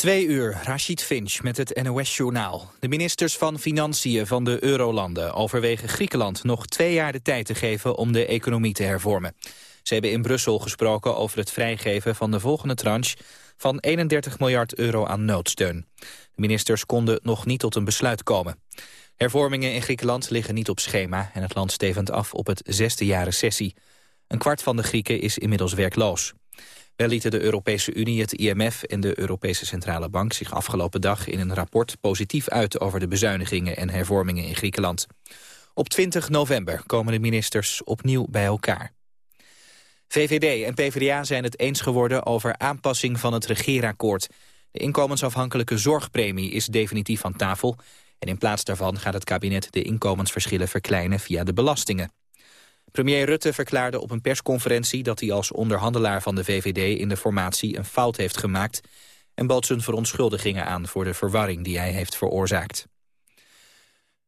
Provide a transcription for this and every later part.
Twee uur, Rashid Finch met het NOS-journaal. De ministers van Financiën van de Eurolanden overwegen Griekenland nog twee jaar de tijd te geven om de economie te hervormen. Ze hebben in Brussel gesproken over het vrijgeven van de volgende tranche van 31 miljard euro aan noodsteun. De ministers konden nog niet tot een besluit komen. Hervormingen in Griekenland liggen niet op schema en het land stevend af op het zesde jaar recessie. Een kwart van de Grieken is inmiddels werkloos. Wel lieten de Europese Unie, het IMF en de Europese Centrale Bank zich afgelopen dag in een rapport positief uit over de bezuinigingen en hervormingen in Griekenland. Op 20 november komen de ministers opnieuw bij elkaar. VVD en PvdA zijn het eens geworden over aanpassing van het regeerakkoord. De inkomensafhankelijke zorgpremie is definitief van tafel... en in plaats daarvan gaat het kabinet de inkomensverschillen verkleinen via de belastingen. Premier Rutte verklaarde op een persconferentie dat hij als onderhandelaar van de VVD in de formatie een fout heeft gemaakt en bood zijn verontschuldigingen aan voor de verwarring die hij heeft veroorzaakt.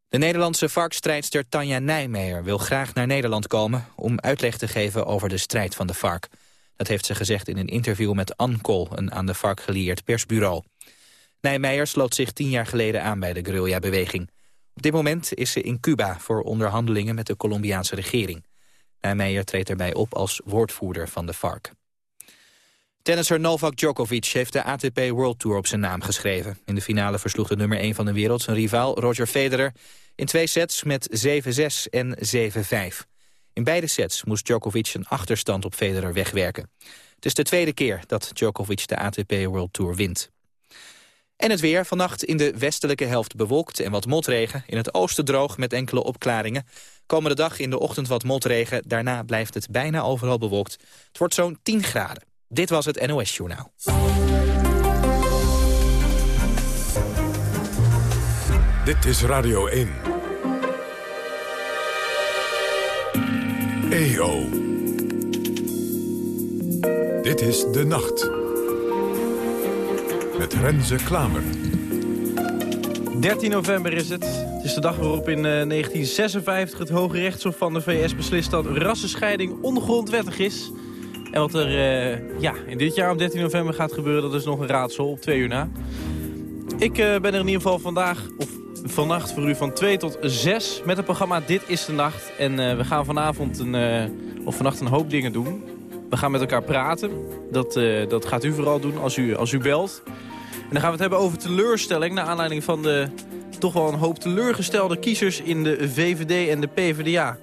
De Nederlandse varkstrijdster Tanja Nijmeijer wil graag naar Nederland komen om uitleg te geven over de strijd van de vark. Dat heeft ze gezegd in een interview met Ankol, een aan de vark gelieerd persbureau. Nijmeijer sloot zich tien jaar geleden aan bij de guerrilla-beweging. Op dit moment is ze in Cuba voor onderhandelingen met de Colombiaanse regering. Nijmeijer treedt erbij op als woordvoerder van de FARC. Tennisser Novak Djokovic heeft de ATP World Tour op zijn naam geschreven. In de finale versloeg de nummer 1 van de wereld zijn rivaal Roger Federer... in twee sets met 7-6 en 7-5. In beide sets moest Djokovic een achterstand op Federer wegwerken. Het is de tweede keer dat Djokovic de ATP World Tour wint. En het weer, vannacht in de westelijke helft bewolkt en wat motregen. In het oosten droog met enkele opklaringen. Komende dag in de ochtend wat motregen. Daarna blijft het bijna overal bewolkt. Het wordt zo'n 10 graden. Dit was het NOS Journaal. Dit is Radio 1. EO. Dit is De Nacht. Met Renze Klamer. 13 november is het. Het is de dag waarop in 1956 het Hoge Rechtshof van de VS beslist dat rassenscheiding ongrondwettig is. En wat er uh, ja, in dit jaar op 13 november gaat gebeuren, dat is nog een raadsel op twee uur na. Ik uh, ben er in ieder geval vandaag, of vannacht voor u van 2 tot 6 met het programma Dit is de Nacht. En we gaan vanavond een, of vannacht een hoop dingen doen. We gaan met elkaar praten. Dat, dat gaat u vooral doen als u, als u belt. En dan gaan we het hebben over teleurstelling... naar aanleiding van de toch wel een hoop teleurgestelde kiezers in de VVD en de PvdA.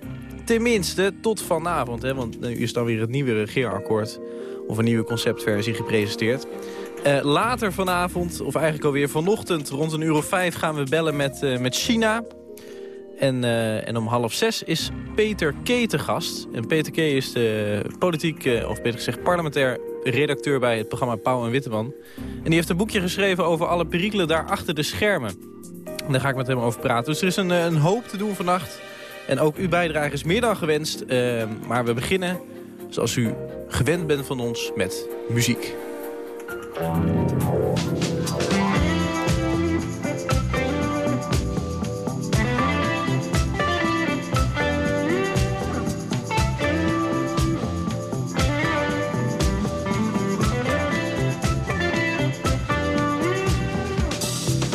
Tenminste, tot vanavond, hè, want nu is dan weer het nieuwe regeerakkoord... of een nieuwe conceptversie gepresenteerd. Uh, later vanavond, of eigenlijk alweer vanochtend, rond een uur of vijf... gaan we bellen met, uh, met China... En, uh, en om half zes is Peter K. te gast. En Peter K. is de politiek, of beter gezegd parlementair redacteur bij het programma Pauw en Witteman. En die heeft een boekje geschreven over alle perikelen daar achter de schermen. En daar ga ik met hem over praten. Dus er is een, een hoop te doen vannacht. En ook uw bijdrage is meer dan gewenst. Uh, maar we beginnen, zoals u gewend bent van ons, met muziek.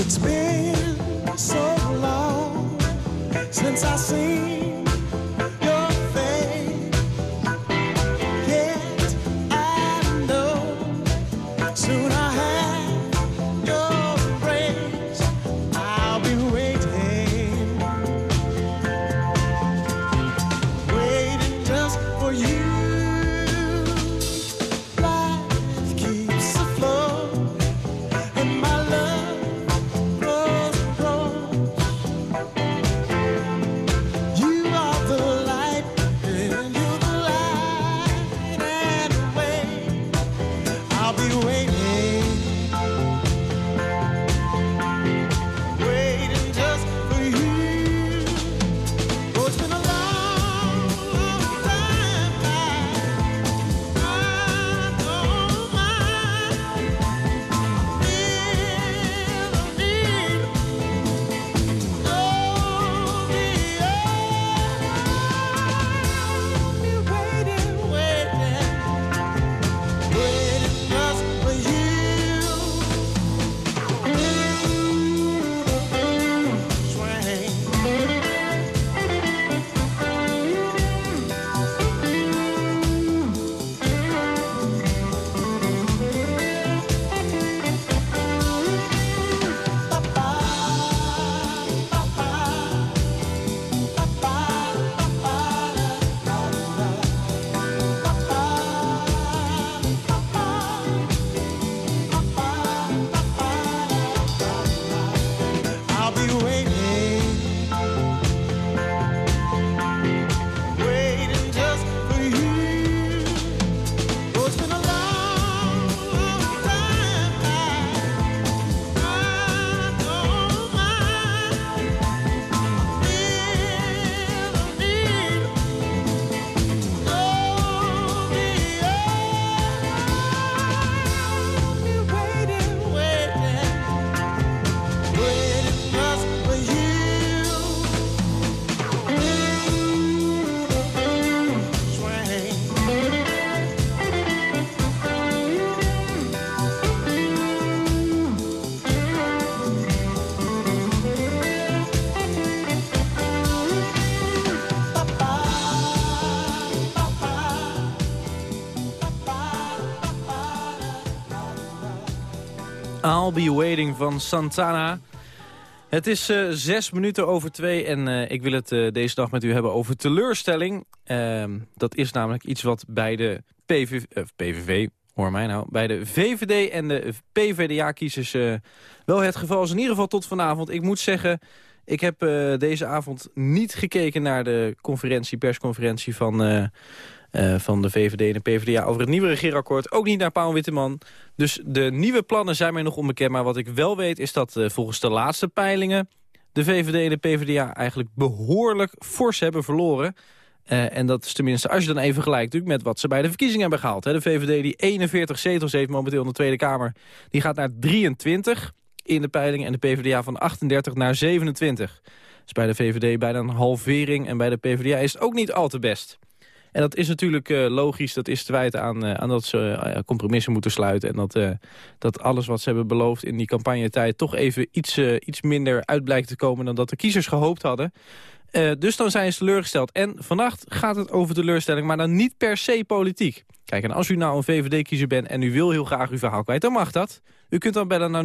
I'll be I'll Be Waiting van Santana. Het is uh, zes minuten over twee en uh, ik wil het uh, deze dag met u hebben over teleurstelling. Ehm, dat is namelijk iets wat bij de PVV, PVV, hoor mij nou, bij de VVD en de PVDA-kiezers wel het geval is. In ieder geval tot vanavond. Ik moet zeggen, ik heb deze avond niet gekeken naar de conferentie, persconferentie van uh, van de VVD en de PvdA over het nieuwe regeerakkoord. Ook niet naar Paul Witteman. Dus de nieuwe plannen zijn mij nog onbekend. Maar wat ik wel weet is dat uh, volgens de laatste peilingen... de VVD en de PvdA eigenlijk behoorlijk fors hebben verloren. Uh, en dat is tenminste, als je dan even natuurlijk met wat ze bij de verkiezingen hebben gehaald. De VVD die 41 zetels heeft momenteel in de Tweede Kamer, die gaat naar 23 in de peilingen. En de PvdA van 38 naar 27. Dus bij de VVD bijna een halvering en bij de PvdA is het ook niet al te best. En dat is natuurlijk uh, logisch, dat is te wijten aan, uh, aan dat ze uh, compromissen moeten sluiten. En dat, dat alles wat ze hebben beloofd in die campagnetijd... toch even iets, iets minder uit blijkt te komen dan dat de kiezers gehoopt hadden. dus dan zijn ze teleurgesteld. En vannacht gaat het over teleurstelling, maar dan niet per se politiek. Kijk, en als u nou een VVD-kiezer bent en u wil heel graag uw verhaal kwijt, dan mag dat. U kunt dan bellen naar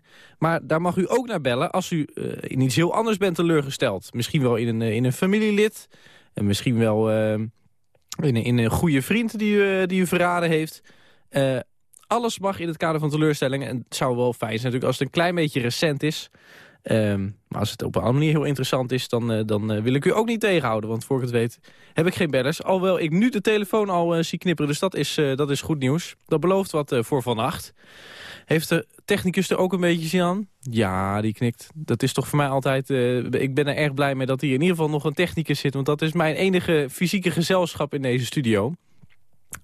0800-1121. Maar daar mag u ook naar bellen als u in iets heel anders bent teleurgesteld. Misschien wel in een, in een familielid... En misschien wel uh, in, in, een goede vriend die u, die u verraden heeft. Uh, alles mag in het kader van teleurstellingen. En het zou wel fijn zijn natuurlijk als het een klein beetje recent is. Um, maar als het op een andere manier heel interessant is, dan, uh, dan uh, wil ik u ook niet tegenhouden. Want voor ik het weet heb ik geen bellers. Alhoewel ik nu de telefoon al uh, zie knipperen, dus dat is, dat is goed nieuws. Dat belooft wat voor vannacht. Heeft de technicus er ook een beetje zin aan? Ja, die knikt. Dat is toch voor mij altijd... Ik ben er erg blij mee dat hier in ieder geval nog een technicus zit. Want dat is mijn enige fysieke gezelschap in deze studio.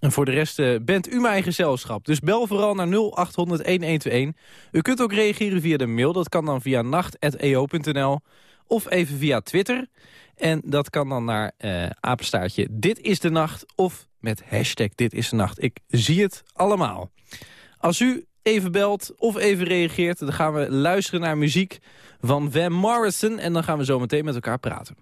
En voor de rest uh, bent u mijn gezelschap. Dus bel vooral naar 0800-1121. U kunt ook reageren via de mail. Dat kan dan via nacht.eo.nl. Of even via Twitter. En dat kan dan naar uh, apenstaartje Dit is de Nacht. Of met hashtag Dit is de Nacht. Ik zie het allemaal. Als u even belt of even reageert... dan gaan we luisteren naar muziek van Van Morrison... en dan gaan we zo meteen met elkaar praten.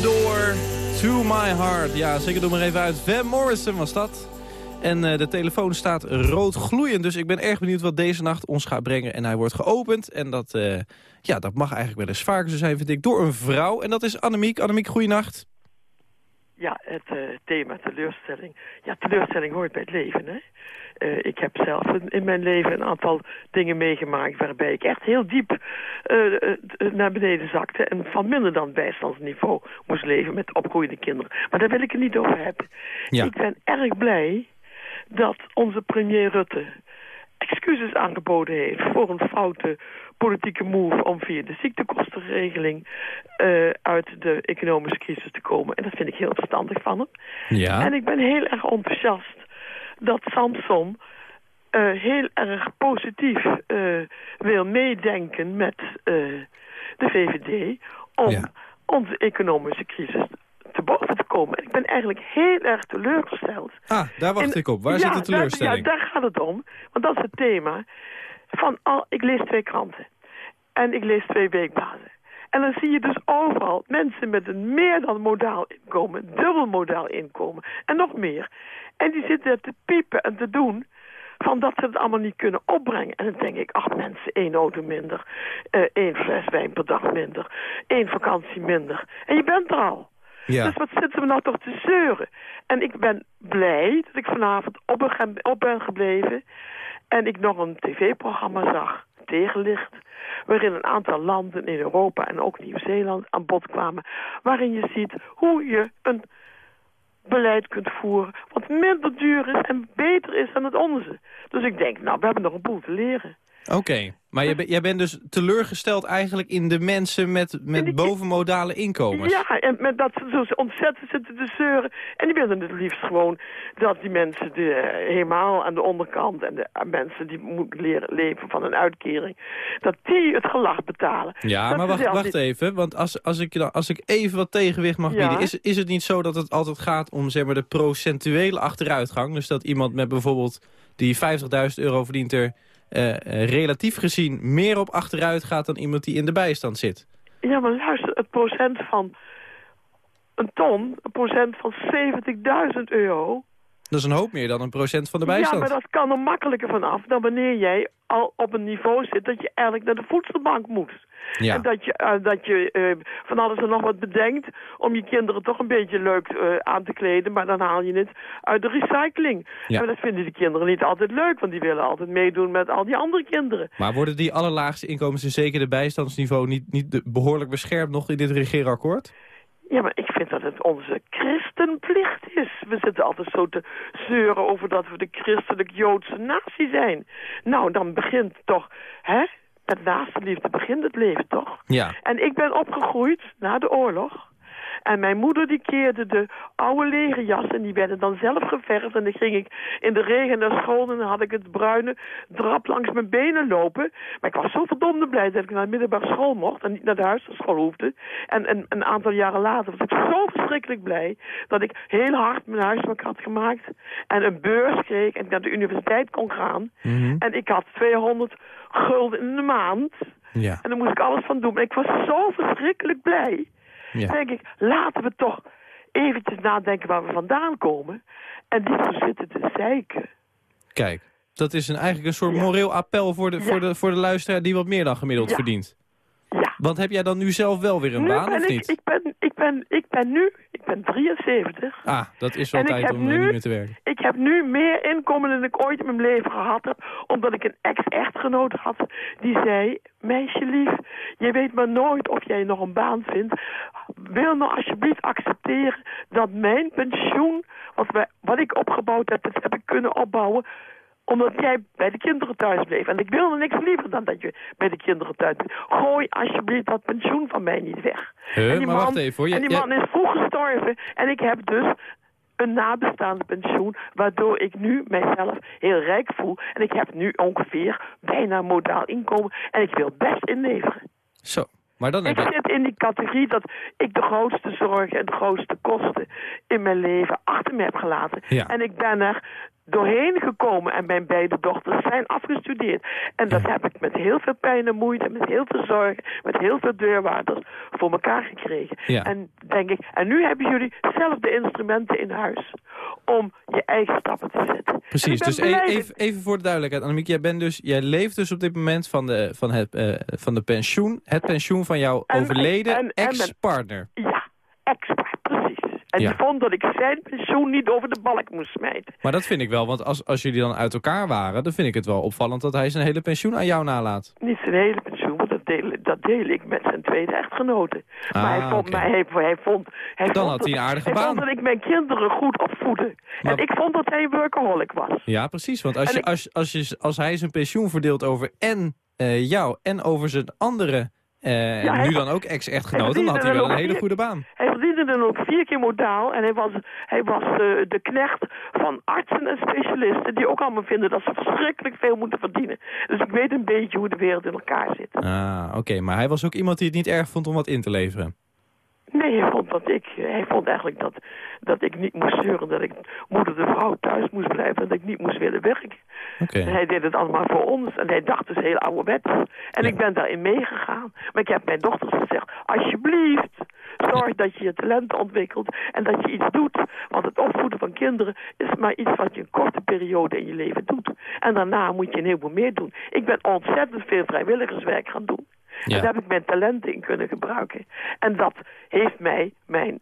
Door to my heart. Ja, zeker doe maar even uit. Van Morrison was dat. En eh, de telefoon staat rood gloeiend. Dus ik ben erg benieuwd wat deze nacht ons gaat brengen. En hij wordt geopend. En dat, eh, ja, dat mag eigenlijk wel eens vaker zo zijn, vind ik. Door een vrouw. En dat is Annemiek. Annemiek, goeienacht. Ja, het eh, thema teleurstelling. Ja, teleurstelling hoort bij het leven, hè. Eh, ik heb zelf in, in mijn leven een aantal dingen meegemaakt... waarbij ik echt heel diep eh, eh, naar beneden zakte... en van minder dan bijstandsniveau moest leven met opgroeiende kinderen. Maar daar wil ik het niet over hebben. Ja. Ik ben erg blij dat onze premier Rutte excuses aangeboden heeft voor een foute politieke move om via de ziektekostenregeling uit de economische crisis te komen. En dat vind ik heel verstandig van hem. Ja. En ik ben heel erg enthousiast dat Samson eh, heel erg positief eh, wil meedenken met eh, de VVD om Ja. onze economische crisis te boven te komen. En ik ben eigenlijk heel erg teleurgesteld Ah, daar wacht ik op. Waar ja, zit de daar- teleurstelling? ja, daar gaat het om. Want dat is het thema. Van al, ik lees twee kranten. En ik lees twee weekbladen. En dan zie je dus overal mensen met een meer dan modaal inkomen, dubbel modaal inkomen en nog meer. En die zitten te piepen en te doen van dat ze het allemaal niet kunnen opbrengen. En dan denk ik, ach mensen, één auto minder, eh, één fles wijn per dag minder, één vakantie minder. En je bent er al. Ja. Dus wat zitten we nou toch te zeuren? En ik ben blij dat ik vanavond op ben gebleven. En ik nog een tv-programma zag, Tegenlicht. Waarin een aantal landen in Europa en ook Nieuw-Zeeland aan bod kwamen. Waarin je ziet hoe je een beleid kunt voeren. Wat minder duur is en beter is dan het onze. Dus ik denk, nou, we hebben nog een boel te leren. Oké, maar jij, ben- jij bent dus teleurgesteld eigenlijk in de mensen met, met bovenmodale inkomens. Ja, en met dat ze zo ontzettend zitten te zeuren. En die willen het liefst gewoon dat die mensen de, eh, helemaal aan de onderkant... en de mensen die moeten leren leven van een uitkering... dat die het gelach betalen. Ja, Dat maar wacht, wacht niet- even. Want als, als, ik, als ik even wat tegenwicht mag Ja. bieden... Is, is het niet zo dat het altijd gaat om zeg maar, de procentuele achteruitgang? Dus dat iemand met bijvoorbeeld die 50.000 euro verdient er... eh, relatief gezien meer op achteruit gaat dan iemand die in de bijstand zit. Ja, maar luister, het procent van een ton... een procent van 70.000 euro... Dat is een hoop meer dan een procent van de Ja, bijstand. maar dat kan er makkelijker vanaf dan wanneer jij al op een niveau zit dat je eigenlijk naar de voedselbank moet. Ja. En dat je, eh, dat je eh, van alles en nog wat bedenkt om je kinderen toch een beetje leuk eh, aan te kleden, maar dan haal je het uit de recycling. Ja. Maar dat vinden de kinderen niet altijd leuk, want die willen altijd meedoen met al die andere kinderen. Maar worden die allerlaagste inkomens en zeker de bijstandsniveau niet, niet behoorlijk beschermd nog in dit regeerakkoord? Ja, maar ik vind dat het onze christenplicht is. We zitten altijd zo te zeuren over dat we de christelijk-joodse natie zijn. Nou, dan begint toch, hè, met naaste liefde begint het leven toch? Ja. En ik ben opgegroeid na de oorlog. En mijn moeder die keerde de oude lege jas en die werden dan zelf geverfd. En dan ging ik in de regen naar school en dan had ik het bruine drap langs mijn benen lopen. Maar ik was zo verdomde blij dat ik naar de middelbare school mocht en niet naar de huisschool hoefde. En, en een aantal jaren later was ik zo verschrikkelijk blij dat ik heel hard mijn huiswerk had gemaakt. En een beurs kreeg en naar de universiteit kon gaan. Mhm. En ik had 200 gulden in de maand. Ja. En daar moest ik alles van doen. Maar ik was zo verschrikkelijk blij. Ja. denk ik, laten we toch eventjes nadenken waar we vandaan komen. En zo zitten te zeiken. Kijk, dat is een, eigenlijk een soort Ja. moreel appel voor de, Ja. voor, de, voor de luisteraar die wat meer dan gemiddeld verdient. Ja. Want heb jij dan nu zelf wel weer een nu baan of ik, niet? ik ben, ben, ik ben nu, ik ben 73. Ah, dat is wel tijd om eh, nu- niet meer te werken. Ik heb nu meer inkomen dan ik ooit in mijn leven gehad heb. Omdat ik een ex-echtgenoot had. Die zei, meisje lief, je weet maar nooit of jij nog een baan vindt. Wil nou alsjeblieft accepteren dat mijn pensioen, wat, wij, wat ik opgebouwd heb, dat heb ik kunnen opbouwen omdat jij bij de kinderen thuis bleef. En ik wilde niks liever dan dat je bij de kinderen thuis bleef. Gooi alsjeblieft dat pensioen van mij niet weg. Huh, En die maar wacht even hoor. En Jij- die man is vroeg gestorven. En ik heb dus een nabestaande pensioen, waardoor ik nu mijzelf heel rijk voel. En ik heb nu ongeveer bijna modaal inkomen. En ik wil best inleveren. Zo, maar dan Ik je... zit in die categorie dat ik de grootste zorgen en de grootste kosten in mijn leven achter me heb gelaten. Ja. En ik ben er doorheen gekomen en mijn beide dochters zijn afgestudeerd. En dat heb ik met heel veel pijn en moeite, met heel veel zorgen, met heel veel deurwaarders voor elkaar gekregen. Ja. En denk ik, en nu hebben jullie zelf de instrumenten in huis om je eigen stappen te zetten. Precies, dus e- even, even voor de duidelijkheid. Annemiek, jij, bent dus, jij leeft dus op dit moment van de, van het, eh, van de pensioen. Het pensioen van jouw En- overleden ex-partner. Ja, precies. En Ja. die vond dat ik zijn pensioen niet over de balk moest smijten. Maar dat vind ik wel, want als, als jullie dan uit elkaar waren... dan vind ik het wel opvallend dat hij zijn hele pensioen aan jou nalaat. Niet zijn hele pensioen, want dat deel, dat deel ik met zijn tweede echtgenote. Ah, maar hij vond, oké. maar hij, hij vond, hij Dan vond had hij een dat- aardige hij baan. vond dat ik mijn kinderen goed opvoedde. Maar- En ik vond dat hij een workaholic was. Ja, precies. Want als, En je, ik- als, als, je, als hij zijn pensioen verdeelt over en eh, jou... en over zijn andere, eh, Ja, hij- nu dan ook ex-echtgenoot... dan had hij wel een hele goede baan. Hij verdiende dan ook vier keer modaal. En hij was, hij was eh, de knecht van artsen en specialisten... die ook allemaal vinden dat ze verschrikkelijk veel moeten verdienen. Dus ik weet een beetje hoe de wereld in elkaar zit. Ah, oké. Maar hij was ook iemand die het niet erg vond om wat in te leveren. Nee, hij vond, dat ik, hij vond eigenlijk dat, dat ik niet moest zeuren... dat ik moeder de vrouw thuis moest blijven... en dat ik niet moest willen werken. En hij deed het allemaal voor ons. En hij dacht dus heel ouderwets. En Ja. ik ben daarin meegegaan. Maar ik heb mijn dochters gezegd... alsjeblieft, zorg dat je je talenten ontwikkelt... en dat je iets doet. Want het opvoeden van kinderen is maar iets wat je een korte periode in je leven doet. En daarna moet je een heleboel meer doen. Ik ben ontzettend veel vrijwilligerswerk gaan doen. Ja. En daar heb ik mijn talenten in kunnen gebruiken. En dat heeft mij mijn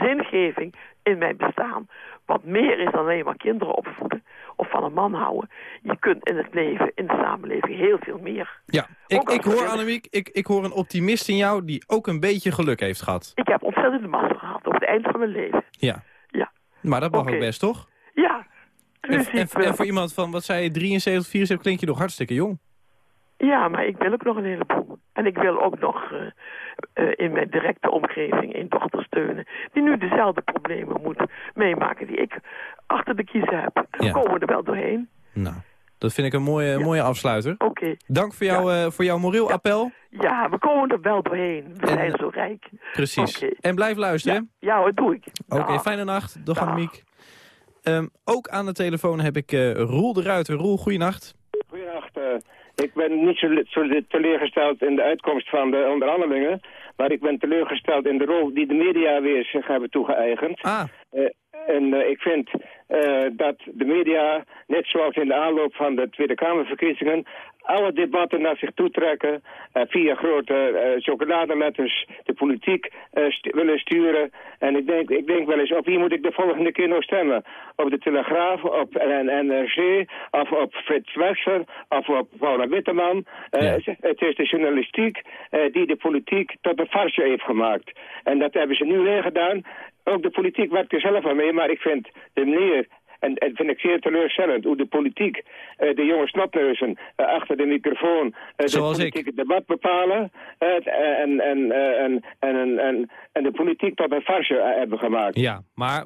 zingeving in mijn bestaan... wat meer is dan alleen maar kinderen opvoeden of van een man houden. Je kunt in het leven, in de samenleving, heel veel meer. Ja, ik, ik hoor. Annemiek, ik, ik hoor een optimist in jou die ook een beetje geluk heeft gehad. Ik heb ontzettend de massa gehad op het eind van mijn leven. Ja, Ja, maar dat mag ook best, toch? ja. En, voor iemand van, wat zei je, 73, 74, klink je nog hartstikke jong. Ja, maar ik wil ook nog een heleboel. En ik wil ook nog eh, eh, in mijn directe omgeving een dochter steunen... die nu dezelfde problemen moet meemaken die ik achter de kiezen heb. En Ja. we komen er wel doorheen. Nou, dat vind ik een mooie, mooie afsluiter. Oké. Dank voor, jou, eh, voor jouw moreel Ja. appel. Ja, we komen er wel doorheen. We En- zijn zo rijk. Precies. En blijf luisteren. Ja, ja hoor, doe ik. Oké, fijne nacht. Dag Dag. Annemiek. Ehm, ook aan de telefoon heb ik eh, Roel de Ruiter. Roel, goeienacht. Goedenacht. eh, ik ben niet zo, teleurgesteld in de uitkomst van de onderhandelingen. Maar ik ben teleurgesteld in de rol die de media weer zich hebben toegeëigend. Ah, Eh, en eh, ik vind eh, dat de media, net zoals in de aanloop van de Tweede Kamerverkiezingen, alle debatten naar zich toe trekken, eh, via grote eh chocoladeletters de politiek willen sturen. En ik denk, ik denk wel eens, op wie moet ik de volgende keer nog stemmen? Op de Telegraaf, op NRC, of op Frits Wester, of op Paula Witteman. Ja. het, is de journalistiek die de politiek tot een farce heeft gemaakt. En dat hebben ze nu weer gedaan. Ook de politiek werkt er zelf aan mee, maar ik vind de manier... En, en vind ik zeer teleurstellend hoe de politiek, eh, de jonge snotneuzen eh, achter de microfoon, eh, Zoals de ik. politieke debat bepalen. en, en, en, en, en, en, en de politiek tot een farce hebben gemaakt. ja. Maar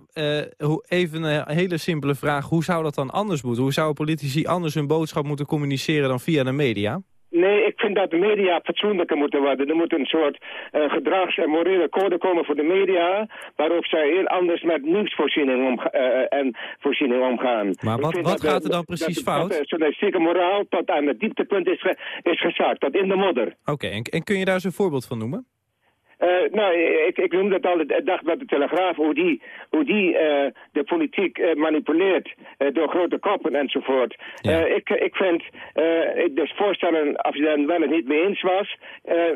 hoe, even een hele simpele vraag. Hoe zou dat dan anders moeten? Hoe zouden politici anders hun boodschap moeten communiceren dan via de media? Nee, ik vind dat de media fatsoenlijker moeten worden. Er moet een soort eh, gedrags- en morele code komen voor de media... waarop zij heel anders met nieuwsvoorziening omga- eh, en voorziening omgaan. Maar wat- wat gaat er dan precies dat, fout? Dat de journalistieke moraal tot aan het dieptepunt is, ge- is gezakt, tot in de modder. Oké, en, en kun je daar eens een voorbeeld van noemen? Eh, nou, ik, ik noemde het al, de dag met de Telegraaf, hoe die, hoe die eh, de politiek eh, manipuleert door grote koppen enzovoort. Ja. Ik, ik vind, ik dus voorstellen, als je daar wel het niet mee eens was,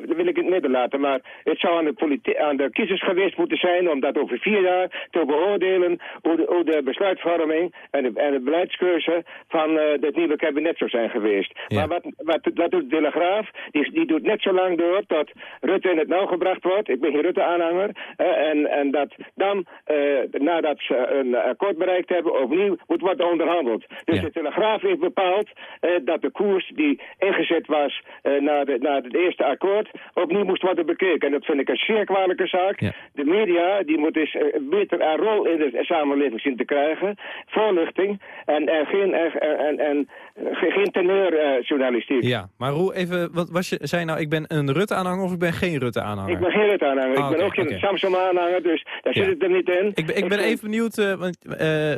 wil ik het midden laten. Maar het zou aan de, aan de kiezers geweest moeten zijn om dat over vier jaar te beoordelen hoe de, hoe de besluitvorming en de, en de beleidskeuze van het nieuwe kabinet zou zijn geweest. Ja. Maar wat, wat, wat doet de Telegraaf? Die, die doet net zo lang door tot Rutte in het nauw gebracht wordt. Ik ben geen Rutte-aanhanger. en, en dat dan, eh, nadat ze een akkoord bereikt hebben, opnieuw moet worden onderhandeld. Dus Ja. de Telegraaf heeft bepaald eh, dat de koers die ingezet was eh, na, de, na het eerste akkoord opnieuw moest worden bekeken. En dat vind ik een zeer kwalijke zaak. Ja. De media die moet eens eh, beter een rol in de samenleving zien te krijgen. Voorlichting en, en geen, en, en, en, geen, teneurjournalistiek. Ja, maar Roel, even, wat was je, zei je nou, ik ben een Rutte-aanhanger of ik ben geen Rutte-aanhanger? Ik. Ah, ik ben oké, ook geen oké. Samsung-aanhanger, dus daar Ja. zit het er niet in. Ik ben, ik ben even benieuwd, eh, want eh,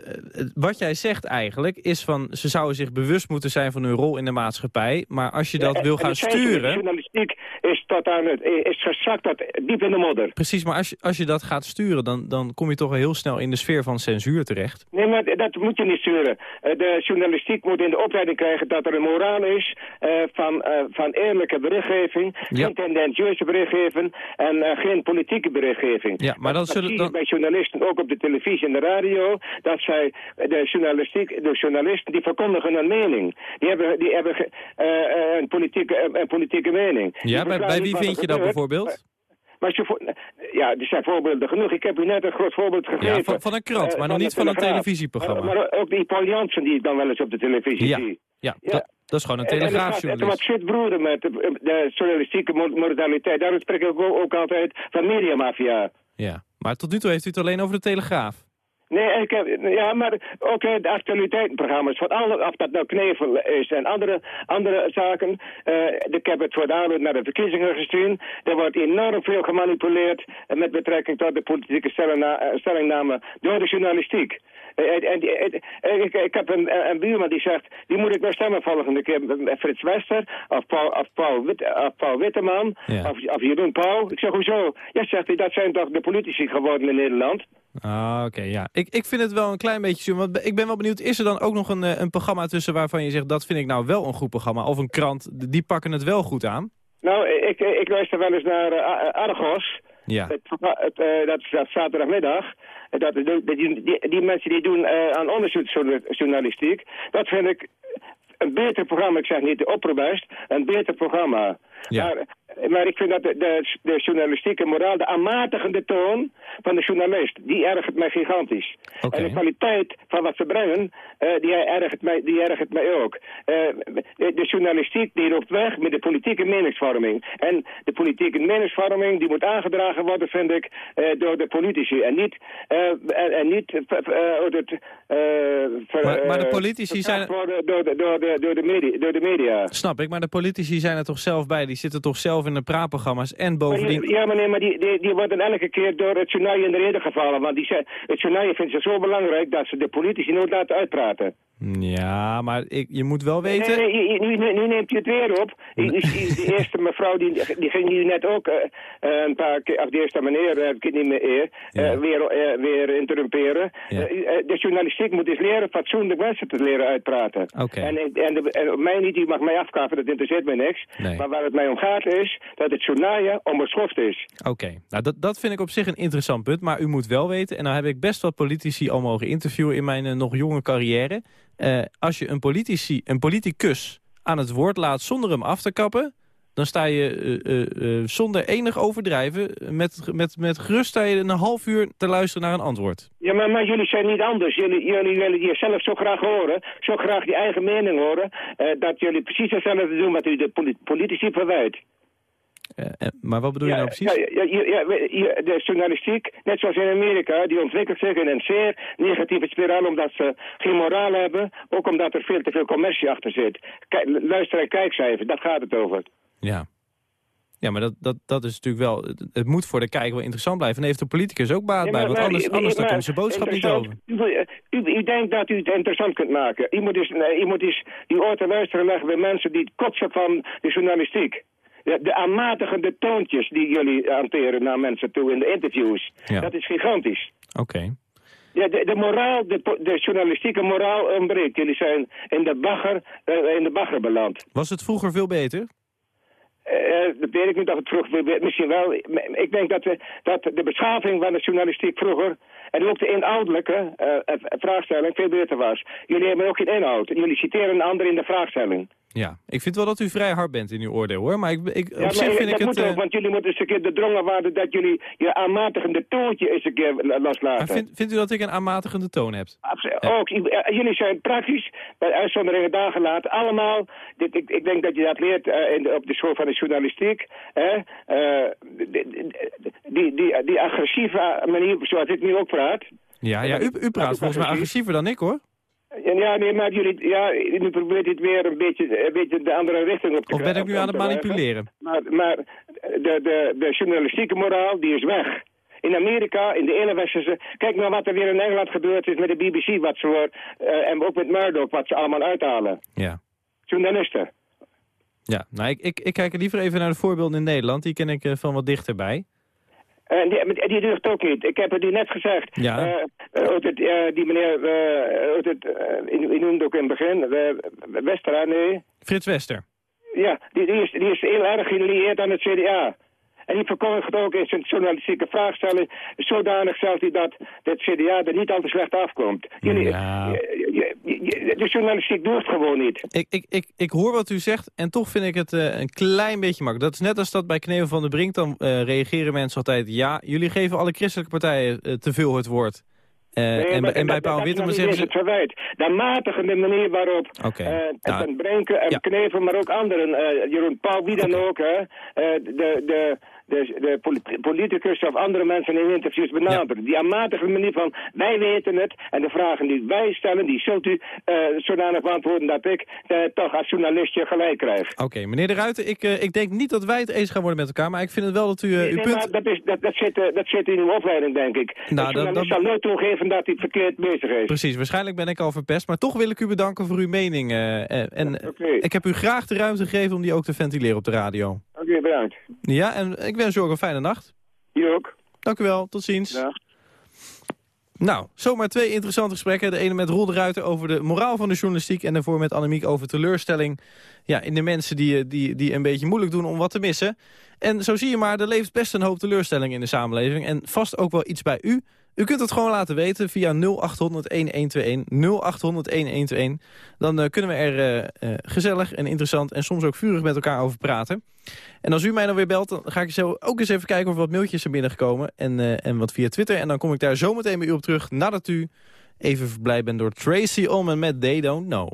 wat jij zegt eigenlijk is van... ze zouden zich bewust moeten zijn van hun rol in de maatschappij. Maar als je dat wil gaan dat sturen... journalistiek is, tot aan het, is gezakt tot diep in de modder. Precies, maar als je, als je dat gaat sturen... Dan, dan kom je toch wel heel snel in de sfeer van censuur terecht. Nee, maar dat moet je niet sturen. Eh, De journalistiek moet in de opleiding krijgen dat er een moraal is eh, van, eh, van eerlijke berichtgeving, Ja. geen tendentieuze berichtgeving en eh, geen politieke berichtgeving. Ja, maar dan zullen- zie je dan- bij journalisten, ook op de televisie en de radio, dat zij, de journalistiek, de journalisten, die verkondigen een mening. Die hebben, die hebben eh, een, politieke, een politieke mening. Ja, bij, bij wie vind je dat bijvoorbeeld? Maar als je voor- ja, er zijn voorbeelden genoeg. Ik heb u net een groot voorbeeld gegeven. Ja, van, van een krant, eh, maar nog niet van een televisieprogramma. Maar, maar ook die Paul Jansen die ik dan wel eens op de televisie Ja. zie. Ja, Ja. Dat, dat is gewoon een En- en telegraafjournalist. wordt zit broeden met de, de journalistieke mo- modaliteit. Daarom spreek ik ook, ook altijd van mediamafia. Ja, maar tot nu toe heeft u het alleen over de telegraaf. Nee, ik heb, ja, maar ook de actualiteitenprogramma's. Van alle, of dat nou Knevel is en andere, andere zaken. Eh, ik heb het voor de aanloop naar de verkiezingen gezien. Er wordt enorm veel gemanipuleerd eh, met betrekking tot de politieke eh, stellingname door de journalistiek. Eh, eh, eh, ik, heb een, een buurman die zegt, die moet ik wel stemmen volgende keer. Frits Wester of Paul, of Paul, of Paul Witteman Ja. of, of Jeroen Pauw. Ik zeg, hoezo? Ja, zegt hij, dat zijn toch de politici geworden in Nederland? Ah, oké, ja. Ik, ik vind het wel een klein beetje zuur, want ik ben wel benieuwd, is er dan ook nog een, een programma tussen waarvan je zegt, dat vind ik nou wel een goed programma, of een krant, die pakken het wel goed aan? Nou, ik, ik luister wel eens naar Argos. Ja, Het, het, dat is dat zaterdagmiddag. Dat, die, die, die mensen die doen eh, aan onderzoeksjournalistiek. Dat vind ik een beter programma. Ik zeg niet de oproepbuist, een beter programma. Ja. Maar, maar ik vind dat de, de, de journalistieke moraal, de aanmatigende toon van de journalist, die ergert mij gigantisch. En de kwaliteit van wat ze brengen, eh, die, ergert mij, die ergert mij ook. Eh, de, de journalistiek die loopt weg met de politieke meningsvorming. En de politieke meningsvorming die moet aangedragen worden, vind ik, eh, door de politici. En niet, en, en niet door het, ver- Maar- maar de politici zijn- Door de, door, de, door, de media, door de media. snap ik, maar de politici zijn er toch zelf bij, die zitten toch zelf in de praatprogramma's en Maar bovendien... die- ja, maar nee, maar die, die, die worden elke keer door het journaal in de reden gevallen. Want die, het journaal vindt ze zo belangrijk dat ze de politici nooit laten uitpraten. Ja, maar ik, je moet wel weten... Nee, nee, nu, nu, nu neemt u het weer op. Die eerste mevrouw, die, die ging hier net ook eh, eh, een paar keer, of de eerste meneer, eh, heb ik het niet meer eer, eh, weer, eh, weer interrumperen. Ja. Eh, eh, de journalistiek moet eens leren fatsoenlijk mensen te leren uitpraten. Oké. En, en, de, en op mij niet, die mag mij afkappen, dat interesseert mij niks. Nee. Maar waar het mij om gaat is dat het journaal onbeschoft is. Oké, nou dat, dat vind ik op zich een interessant punt. Maar u moet wel weten, en nou heb ik best wat politici al mogen interviewen in mijn eh, nog jonge carrière. Eh, als je een, politici, een politicus aan het woord laat zonder hem af te kappen... dan sta je eh, zonder enig overdrijven met, met, met gerust sta je een half uur te luisteren naar een antwoord. Ja, maar, maar jullie zijn niet anders. Jullie, jullie willen jezelf zo graag horen, zo graag je eigen mening horen, dat jullie precies hetzelfde doen wat u de poli- politici verwijt. Eh, maar wat bedoel je nou precies? Ja, ja, de journalistiek, net zoals in Amerika, die ontwikkelt zich in een zeer negatieve spiraal omdat ze geen moraal hebben. Ook omdat er veel te veel commercie achter zit. Kijk, luister en kijkcijfer, daar gaat het over. Ja. Ja, maar dat, dat, dat is natuurlijk wel... Het, het moet voor de kijker wel interessant blijven. En heeft de politicus ook baat Ja, bij, want maar- anders, anders dan komt zijn boodschap niet over. U, u, u denkt dat u het interessant kunt maken. U moet nee, u moet eens die oor te luisteren leggen bij mensen die kotsen van de journalistiek. De, de aanmatigende toontjes die jullie hanteren naar mensen toe in de interviews. Ja. Dat is gigantisch. Oké. Ja, de, de moraal, de, de journalistieke moraal ontbreekt. Jullie zijn in de bagger, eh, in de bagger beland. Was het vroeger veel beter? Eh, dat weet ik niet of het vroeger, misschien wel. Ik denk dat, de, dat de beschaving van de journalistiek vroeger... en ook de inhoudelijke eh, eh, vraagstelling veel beter was. Jullie hebben ook geen inhoud. Jullie citeren een ander in de vraagstelling. Ja. Ik vind wel dat u vrij hard bent in uw oordeel, hoor. Maar ik, ik, Ja, op maar zich vind dat ik het... moet ook, eh, want jullie moeten eens een keer de drongen worden... dat jullie je aanmatigende toontje eens een keer loslaten. vind, vindt u dat ik een aanmatigende toon heb? Abso- Ook, eh, jullie zijn praktisch, bij uitzonderingen daar gelaten, allemaal, dit, ik, ik denk dat je dat leert eh, in op de school van de journalistiek, hè, die, die, die, die agressieve manier zoals ik nu ook praat. Ja, ja u, u praat volgens mij agressiever dan ik, hoor. En ja, nee, maar jullie, ja, nu probeert dit weer een beetje, een beetje de andere richting op te Of ben ik krijgen, nu aan het manipuleren? Maar, maar de, de, de journalistieke moraal, die is weg. In Amerika, in de hele westerse... Kijk nou wat er weer in Engeland gebeurd is met de BBC, wat ze voor, eh, en ook met Murdoch, wat ze allemaal uithalen. Ja. Journalisten. Ja, nou, ik, ik, ik kijk liever even naar de voorbeelden in Nederland. Die ken ik eh, van wat dichterbij. En die, die deugt ook niet. Ik heb het u net gezegd. Ja. Eh, eh, het, eh, die meneer, eh, ook het, eh, u noemde ook in het begin, uh, Westra, nee. Frits Wester. Ja, die, die, is, die is heel erg gelieerd aan het CDA. En die verkondigt ook in zijn journalistieke vraagstelling... zodanig zelfs die dat het CDA er niet al te slecht afkomt. Jullie, Ja. de journalistiek doet het gewoon niet. Ik, ik, ik, ik hoor wat u zegt en toch vind ik het eh, een klein beetje makkelijk. Dat is net als dat bij Knevel van der Brink. Dan eh, reageren mensen altijd... ja, jullie geven alle christelijke partijen eh, te veel het woord. Eh, Nee, en, en bij Paul Witteman zeggen eens ze... het verwijt. De matigende manier waarop Oké, eh, en nou, Van Brenken en ja. Knevel, maar ook anderen, eh, Jeroen Paul, wie dan ook, hè, de, de, de, de poli- politicus of andere mensen in interviews benaderen. Die aanmatige manier van, wij weten het, en de vragen die wij stellen, die zult u eh, zodanig beantwoorden dat ik eh, toch als journalistje gelijk krijg. Oké, meneer De Ruiter, ik, eh, ik denk niet dat wij het eens gaan worden met elkaar... maar ik vind het wel dat u uw Nee, punt... dat, is, dat, dat, zit, dat zit in uw opleiding, denk ik. Nou, dat- dat- zal nooit toegeven dat hij verkeerd bezig is. Precies, waarschijnlijk ben ik al verpest. Maar toch wil ik u bedanken voor uw mening. en ik heb u graag de ruimte gegeven om die ook te ventileren op de radio. Oké, bedankt. Ja, en ik wens u ook een fijne nacht. Hier ook. Dank u wel, tot ziens. Ja. Nou, zomaar twee interessante gesprekken. De ene met Roel de Ruiter over de moraal van de journalistiek... en daarvoor met Annemiek over teleurstelling ja, in de mensen die, eh, die, die een beetje moeilijk doen om wat te missen. En zo zie je maar, er leeft best een hoop teleurstelling in de samenleving. En vast ook wel iets bij u. U kunt het gewoon laten weten via 0800-1121, 0800-1121. Dan eh, kunnen we er eh, eh, gezellig en interessant en soms ook vurig met elkaar over praten. En als u mij dan weer belt, dan ga ik zo ook eens even kijken of wat mailtjes zijn binnengekomen. En, en wat via Twitter. En dan kom ik daar zo meteen bij u op terug nadat u even verblijd bent door Tracy Ullman met They Don't Know.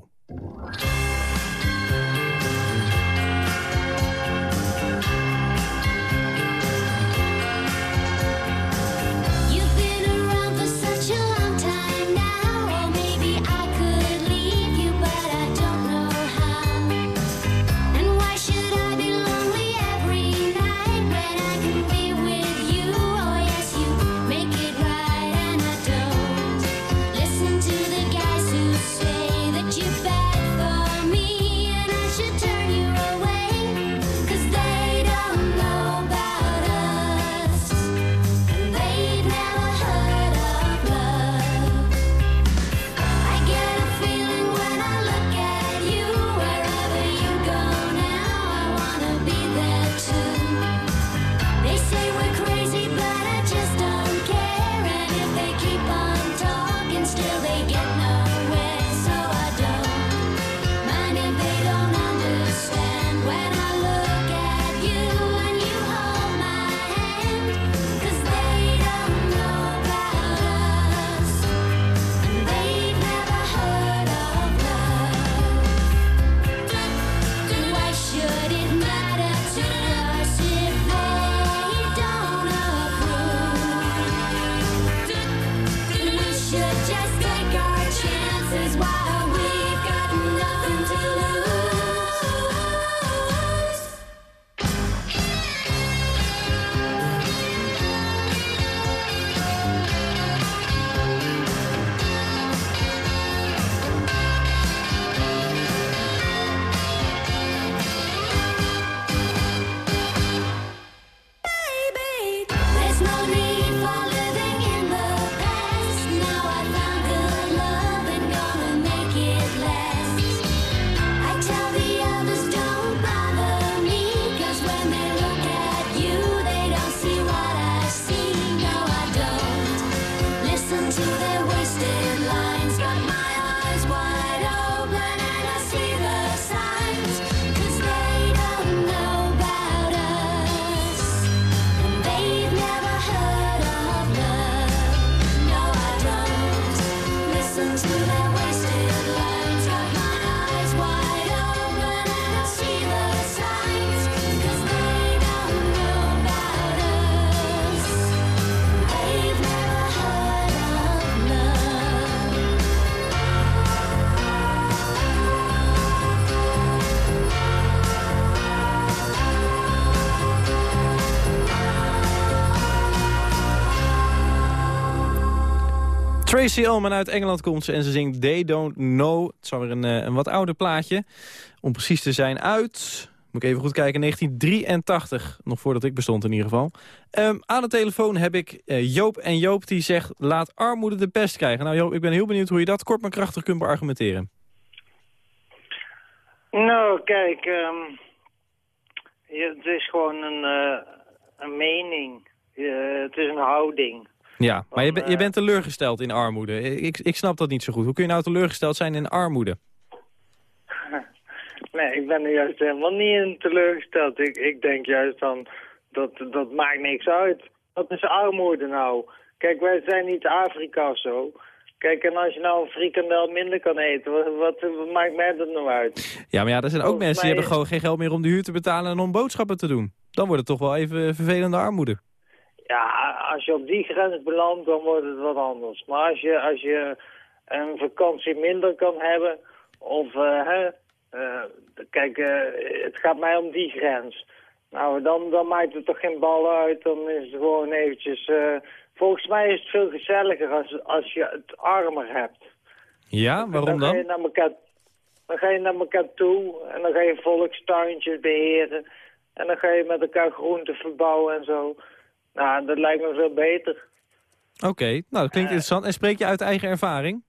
Tracy Ullman uit Engeland komt ze en ze zingt They Don't Know. Het is alweer een, eh, een wat ouder plaatje. Om precies te zijn uit... Moet ik even goed kijken, 1983. Nog voordat ik bestond in ieder geval. Ehm, aan de telefoon heb ik eh, Joop en Joop die zegt... laat armoede de pest krijgen. Nou Joop, ik ben heel benieuwd hoe je dat kort maar krachtig kunt beargumenteren. Nou, kijk, ehm, het is gewoon een, eh, een mening. Het is een houding. Ja, maar je, Van, ben- je eh, bent teleurgesteld in armoede. Ik, ik snap dat niet zo goed. Hoe kun je nou teleurgesteld zijn in armoede? Nee, ik ben er juist helemaal niet in teleurgesteld. Ik, ik denk juist dan, dat, dat maakt niks uit. Wat is armoede nou? Kijk, wij zijn niet Afrika of zo. Kijk, en als je nou een frikandel minder kan eten, wat, wat, wat maakt mij dat nou uit? Ja, maar ja, er zijn ook Volgens mensen die hebben gewoon geen geld meer om de huur te betalen en om boodschappen te doen. Dan wordt het toch wel even vervelende armoede. Ja, als je op die grens belandt, dan wordt het wat anders. Maar als je, als je een vakantie minder kan hebben, of, eh, hè, eh, kijk, eh, het gaat mij om die grens. Nou, dan, dan maakt het toch geen bal uit, dan is het gewoon eventjes... volgens mij is het veel gezelliger als, als je het armer hebt. Ja, waarom Ga je dan? naar elkaar, dan ga je naar elkaar toe en dan ga je volkstuintjes beheren. En dan ga je met elkaar groenten verbouwen en zo. Nou, dat lijkt me veel beter. Oké, nou dat klinkt interessant. En spreek je uit eigen ervaring?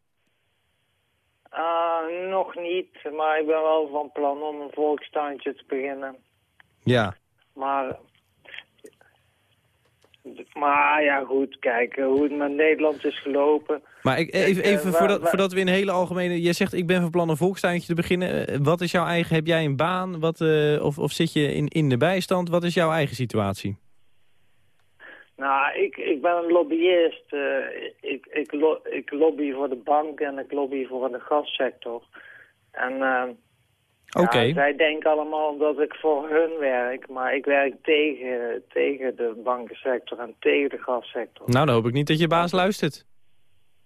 Ah, nog niet, maar ik ben wel van plan om een volkstuintje te beginnen. Ja. Maar, maar ja goed, kijk, eh, hoe het met Nederland is gelopen. Maar ik, even, eh, even voordat, voordat we in een hele algemene... Je zegt, ik ben van plan een volkstuintje te beginnen. Eh, Wat is jouw eigen... Heb jij een baan? Wat, eh, of, of zit je in, in de bijstand? Wat is jouw eigen situatie? Nou, ik, ik ben een lobbyist. eh, ik, ik, lo- ik lobby voor de bank en ik lobby voor de gassector. En eh, Oké. ja, zij denken allemaal dat ik voor hun werk, maar ik werk tegen, tegen de bankensector en tegen de gassector. Nou, dan hoop ik niet dat je baas luistert.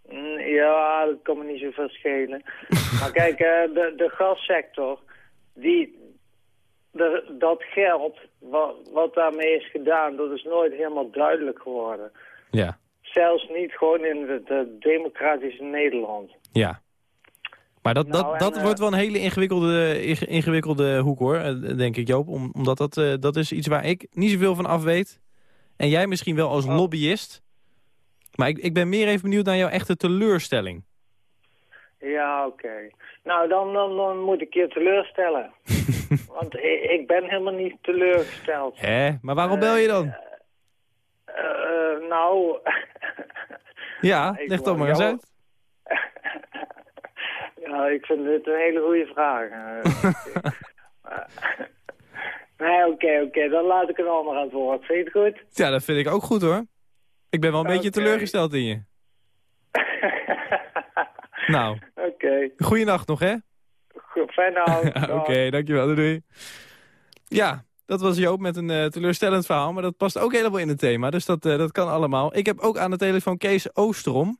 Mm, Ja, dat kan me niet zoveel schelen. maar kijk, eh, de, de gassector, die, de, dat geld, wat, wat daarmee is gedaan, dat is nooit helemaal duidelijk geworden. Ja. Zelfs niet gewoon in het de democratische Nederland. Ja. Maar dat, Nou, dat, en, dat eh, wordt wel een hele ingewikkelde, inge- ingewikkelde hoek hoor, eh, denk ik Joop. Om, omdat dat, eh, dat is iets waar ik niet zoveel van af weet. En jij misschien wel als Oh. lobbyist. Maar ik, ik ben meer even benieuwd naar jouw echte teleurstelling. Ja, oké. Nou, dan, dan, dan moet ik je teleurstellen. Want ik, ik ben helemaal niet teleurgesteld. Hè? Maar waarom bel je dan? Eh, eh, nou... Ja, leg toch maar eens uit. ja, ik vind dit een hele goede vraag. Eh, nee, oké, oké. Dan laat ik een ander aan het woord. Vind je het goed? Ja, dat vind ik ook goed hoor. Ik ben wel een beetje teleurgesteld in je. Nou, Oké. goeienacht nog hè? Goed, Fijne avond. Oké, dankjewel. Doei, doei. Ja, dat was Joop met een eh, teleurstellend verhaal. Maar dat past ook helemaal in het thema. Dus dat, eh, dat kan allemaal. Ik heb ook aan de telefoon Kees Oosterom.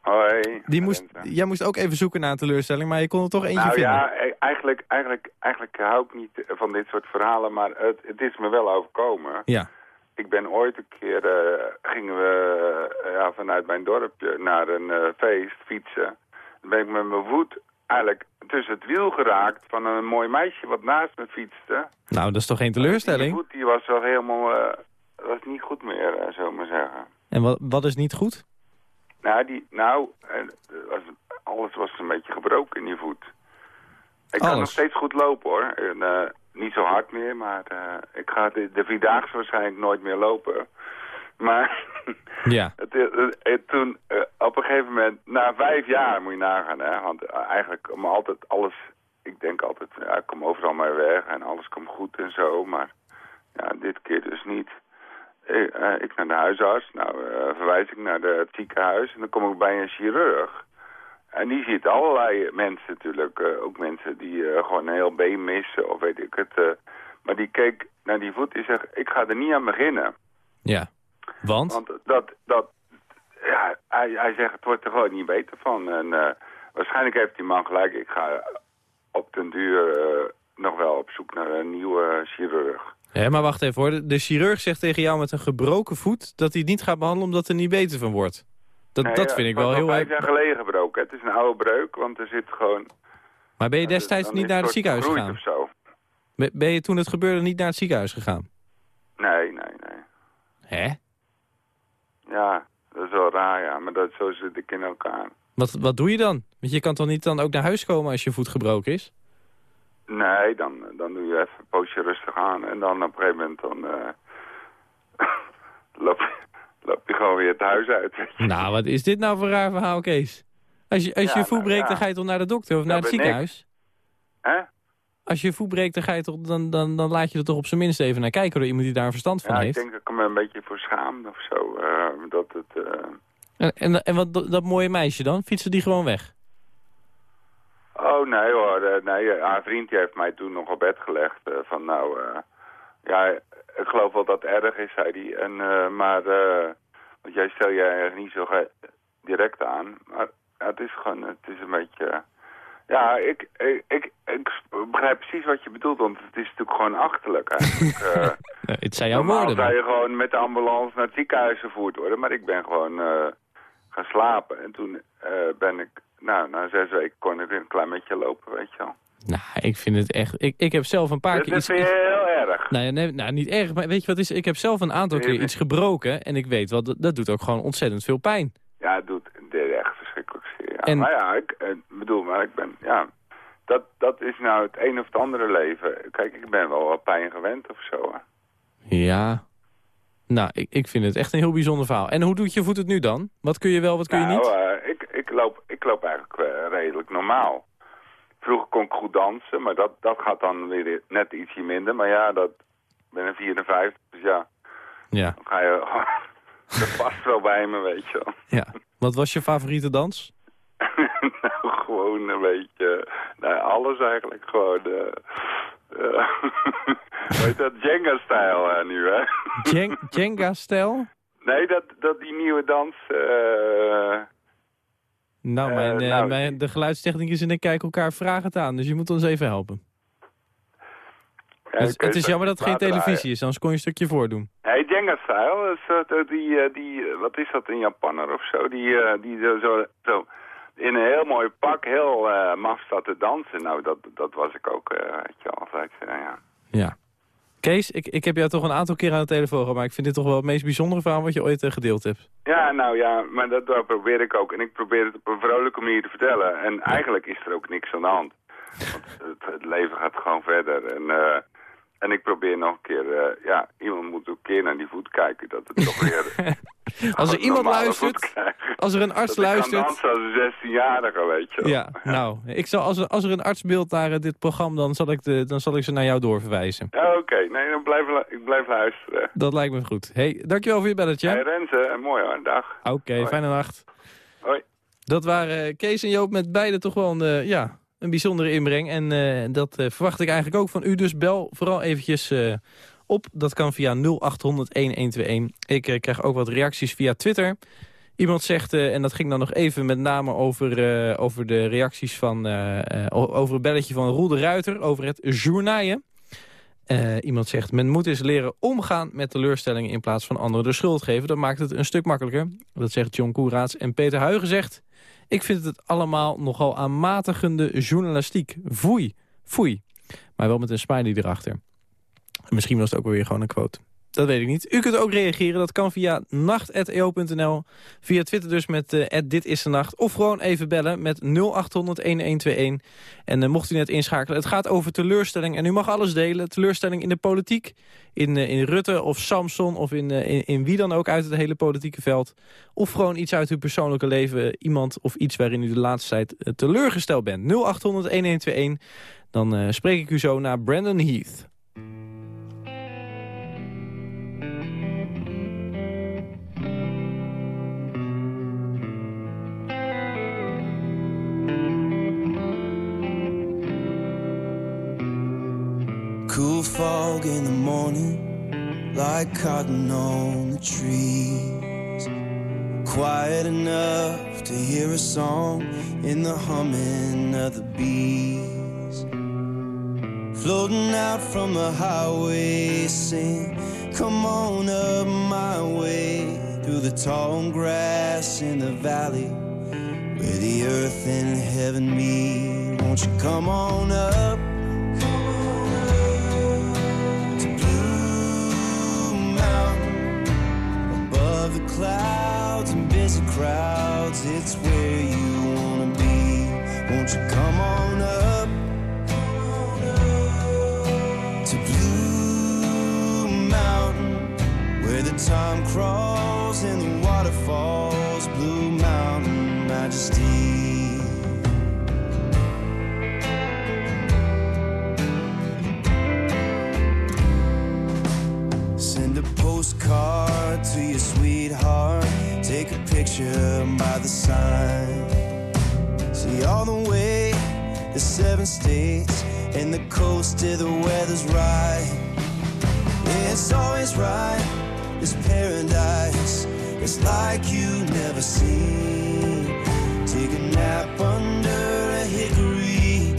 Hoi. Die moest, jij moest ook even zoeken naar een teleurstelling. Maar je kon er toch eentje Nou vinden. ja, e- eigenlijk, eigenlijk, eigenlijk hou ik niet van dit soort verhalen, maar het, het is me wel overkomen. Ja. Ik ben ooit een keer, eh, gingen we ja, vanuit mijn dorpje naar een eh, feest fietsen. Ben ik met mijn voet eigenlijk tussen het wiel geraakt van een mooi meisje wat naast me fietste. Nou, dat is toch geen teleurstelling? voet die was wel helemaal, eh, was niet goed meer, zullen we maar zeggen. En wat, wat is niet goed? Nou, die, nou eh, alles was een beetje gebroken in die voet. Ik kan nog steeds goed lopen hoor. En, niet zo hard meer, maar ik ga de, de Vierdaagse waarschijnlijk nooit meer lopen. Maar Ja. het, het- het- toen, eh, op een gegeven moment, na vijf jaar moet je nagaan, hè, want eh, eigenlijk kom altijd alles, ik denk altijd, ja, ik kom overal maar weg en alles komt goed en zo, maar ja, dit keer dus niet. Ik, eh, ik naar de huisarts, nou eh, verwijs ik naar de, het ziekenhuis en dan kom ik bij een chirurg. En die ziet allerlei mensen natuurlijk, ook mensen die gewoon een heel been missen of weet ik het. maar die keek naar die voet en zegt, ik ga er niet aan beginnen. Ja. Want? Want dat, dat ja, hij, hij zegt, het wordt er gewoon niet beter van. En eh, waarschijnlijk heeft die man gelijk, ik ga op den duur eh, nog wel op zoek naar een nieuwe chirurg. Ja, maar wacht even hoor. De, chirurg zegt tegen jou met een gebroken voet... dat hij het niet gaat behandelen omdat er niet beter van wordt. Dat, Nee, dat vind ik wel heel erg. jaar geleden gebroken. Het is een oude breuk, want er zit gewoon... Maar ben je dus destijds niet is naar het ziekenhuis gegaan? Of zo. Ben je toen het gebeurde niet naar het ziekenhuis gegaan? Nee, nee, nee. Hè? Ja, dat is wel raar, ja. Maar dat, zo zit ik in elkaar. Wat, wat doe je dan? Want je kan toch niet dan ook naar huis komen als je voet gebroken is? Nee, dan, dan doe je even een poosje rustig aan. En dan op een gegeven moment dan... eh, loop, je- loop je gewoon weer het huis uit. Nou, wat is dit nou voor een raar verhaal, Kees? Als je, als je Ja, je voet nou, breekt, ja. dan ga je toch naar de dokter of naar het ziekenhuis? Hè? Als je je voet breekt, dan, ga je toch, dan, dan, dan laat je er toch op zijn minst even naar kijken... door iemand die daar verstand van Ja, ik heeft. denk dat ik me een beetje voor schaamde of zo. eh, dat het... eh, En, en, en wat dat, mooie meisje dan? Fietsen die gewoon weg? Oh, nee hoor. eh, nee, haar vriend heeft mij toen nog op bed gelegd. van nou, eh, ja, ik geloof wel dat het erg is, zei hij. En, maar, eh, want jij stel je er niet zo direct aan. Maar ja, het is gewoon, het is een beetje... ja, ik, ik, ik, ik begrijp precies wat je bedoelt, want het is natuurlijk gewoon achterlijk eigenlijk. Nee, het zijn jouw woorden. zou je gewoon met de ambulance naar het ziekenhuis gevoerd worden. Maar ik ben gewoon eh, gaan slapen. En toen eh, ben ik... Nou, na zes weken kon ik weer een klein beetje lopen, weet je wel. Nou, ik vind het echt... Ik, ik heb zelf een paar Dat keer dat iets... vind je heel erg. Nou, ja, nee, nou, niet erg, maar weet je wat is? Ik heb zelf een aantal keer iets gebroken... en ik weet wel, dat, dat doet ook gewoon ontzettend veel pijn. Ja, het doet het deed echt verschrikkelijk zeer. Ja. En- Maar ja, ik eh, bedoel, maar ik ben... Ja, dat, dat is nou het een of het andere leven. Kijk, ik ben wel wat pijn gewend of zo. hè. Ja. Nou, ik, ik vind het echt een heel bijzonder verhaal. En hoe doet je voet het nu dan? Wat kun je wel, wat kun je nou, niet? eh, ik, ik, loop, ik loop eigenlijk eh, redelijk normaal. Vroeger kon ik goed dansen, maar dat, dat gaat dan weer net ietsje minder. Maar ja, dat ik ben een 54, dus ja, Ja, dan ga je... dat past wel bij me, weet je wel. ja. Wat was je favoriete dans? Een beetje... Nou, alles eigenlijk gewoon... eh eh, hoe heet dat? Jenga-stijl eh, nu, hè? Jen- Jenga-stijl? nee, dat, dat die nieuwe dans... eh, Nou, Eh, mijn, eh, nou, mijn, de geluidstechnicus en ik kijken elkaar vragend aan. Dus je moet ons even helpen. ja, het, weet is jammer dat het geen televisie is, anders kon je een stukje voordoen. Hey, Jenga-stijl, eh, die, eh, die, eh, wat is dat, een Japanner of zo? Die, eh, die zo, zo in een heel mooi pak, heel eh maf staat te dansen. Nou, dat, dat was ik ook, eh, weet je altijd, eh, ja. Ja. Kees, ik, ik heb jou toch een aantal keer aan de telefoon maar ik vind dit toch wel het meest bijzondere verhaal wat je ooit gedeeld hebt. Ja, nou ja, maar dat, dat probeer ik ook. En ik probeer het op een vrolijke manier te vertellen. En eigenlijk is er ook niks aan de hand. Want het, het leven gaat gewoon verder. En, eh, en ik probeer nog een keer... eh, ja, iemand moet ook een keer naar die voet kijken. Dat het toch weer... Als er iemand luistert, als er een arts dat luistert... ik kan als een 16-jarige, weet je. Ja, nou, ik zal, als, er, als er een arts beeldt naar eh, dit programma, dan zal, ik de, dan zal ik ze naar jou doorverwijzen. Ja, Oké, nee, dan blijf, ik blijf luisteren. Dat lijkt me goed. hey, dankjewel voor je belletje. Hey, Renze, mooi hoor, dag. Oké, fijne nacht. Hoi. Dat waren eh, Kees en Joop met beide toch wel een, ja, een bijzondere inbreng. En eh, dat eh, verwacht ik eigenlijk ook van u. Dus bel vooral eventjes eh, op. Dat kan via 0800-1121. Ik krijg ook wat reacties via Twitter. Iemand zegt, en dat ging dan nog even met name over, over de reacties van... over het belletje van Roel de Ruiter, over het journaaien. Iemand zegt, men moet eens leren omgaan met teleurstellingen... in plaats van anderen de schuld geven. Dat maakt het een stuk makkelijker. Dat zegt John Koeraats. En Peter Huigen zegt... ik vind het allemaal nogal aanmatigende journalistiek. Foei, foei. Maar wel met een smiley erachter. Misschien was het ook weer gewoon een quote. Dat weet ik niet. U kunt ook reageren. Dat kan via nacht.eo.nl. Via Twitter dus met eh dit is de nacht. Of gewoon even bellen met 0800-1121. En eh, mocht u net inschakelen. Het gaat over teleurstelling. En u mag alles delen. Teleurstelling in de politiek. In, eh, in Rutte of Samson. Of in, in, in wie dan ook uit het hele politieke veld. Of gewoon iets uit uw persoonlijke leven. Iemand of iets waarin u de laatste tijd teleurgesteld bent. 0800-1121. Dan spreek ik u zo naar Brandon Heath. Cool fog in the morning, like cotton on the trees. Quiet enough to hear a song in the humming of the bees. Floating out from the highway, sing, come on up my way. through the tall grass in the valley where the earth and heaven meet. Won't you come on up? Clouds and busy crowds, it's where you wanna be. Won't you come on up to Blue Mountain, where the time crawls and the waterfalls, Blue Mountain Majesty. A postcard to your sweetheart. Take a picture by the sign. See all the way, the seven states and the coast till the weather's right. It's always right. It's paradise. It's like you never seen. Take a nap under a hickory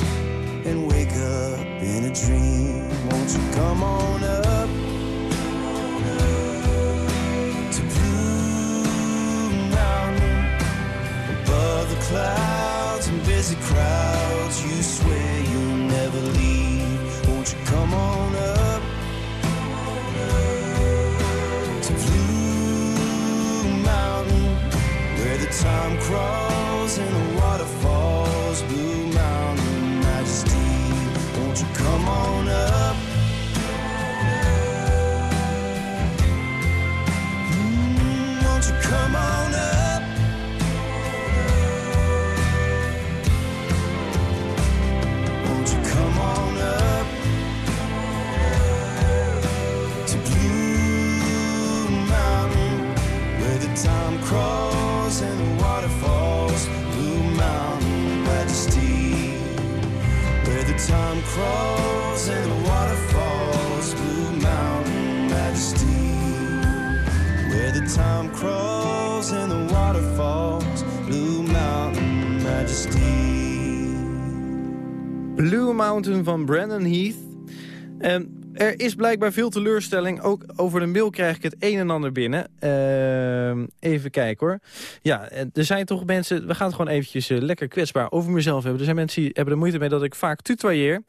and wake up in a dream. Won't you come on clouds and busy crowds. You swear you'll never leave. Won't you come on up to Blue Mountain where the time crawls crawls and the waterfalls? Blue Mountain Majesty, where the time crawls and the waterfalls? Blue Mountain Majesty. Blue Mountain van Brandon Heath. En er is blijkbaar veel teleurstelling. Ook over de mail krijg ik het een en ander binnen. Ehm, even kijken hoor. Ja, er zijn toch mensen... We gaan het gewoon eventjes eh, lekker kwetsbaar over mezelf hebben. Er zijn mensen die hebben er moeite mee dat ik vaak tutoyeer.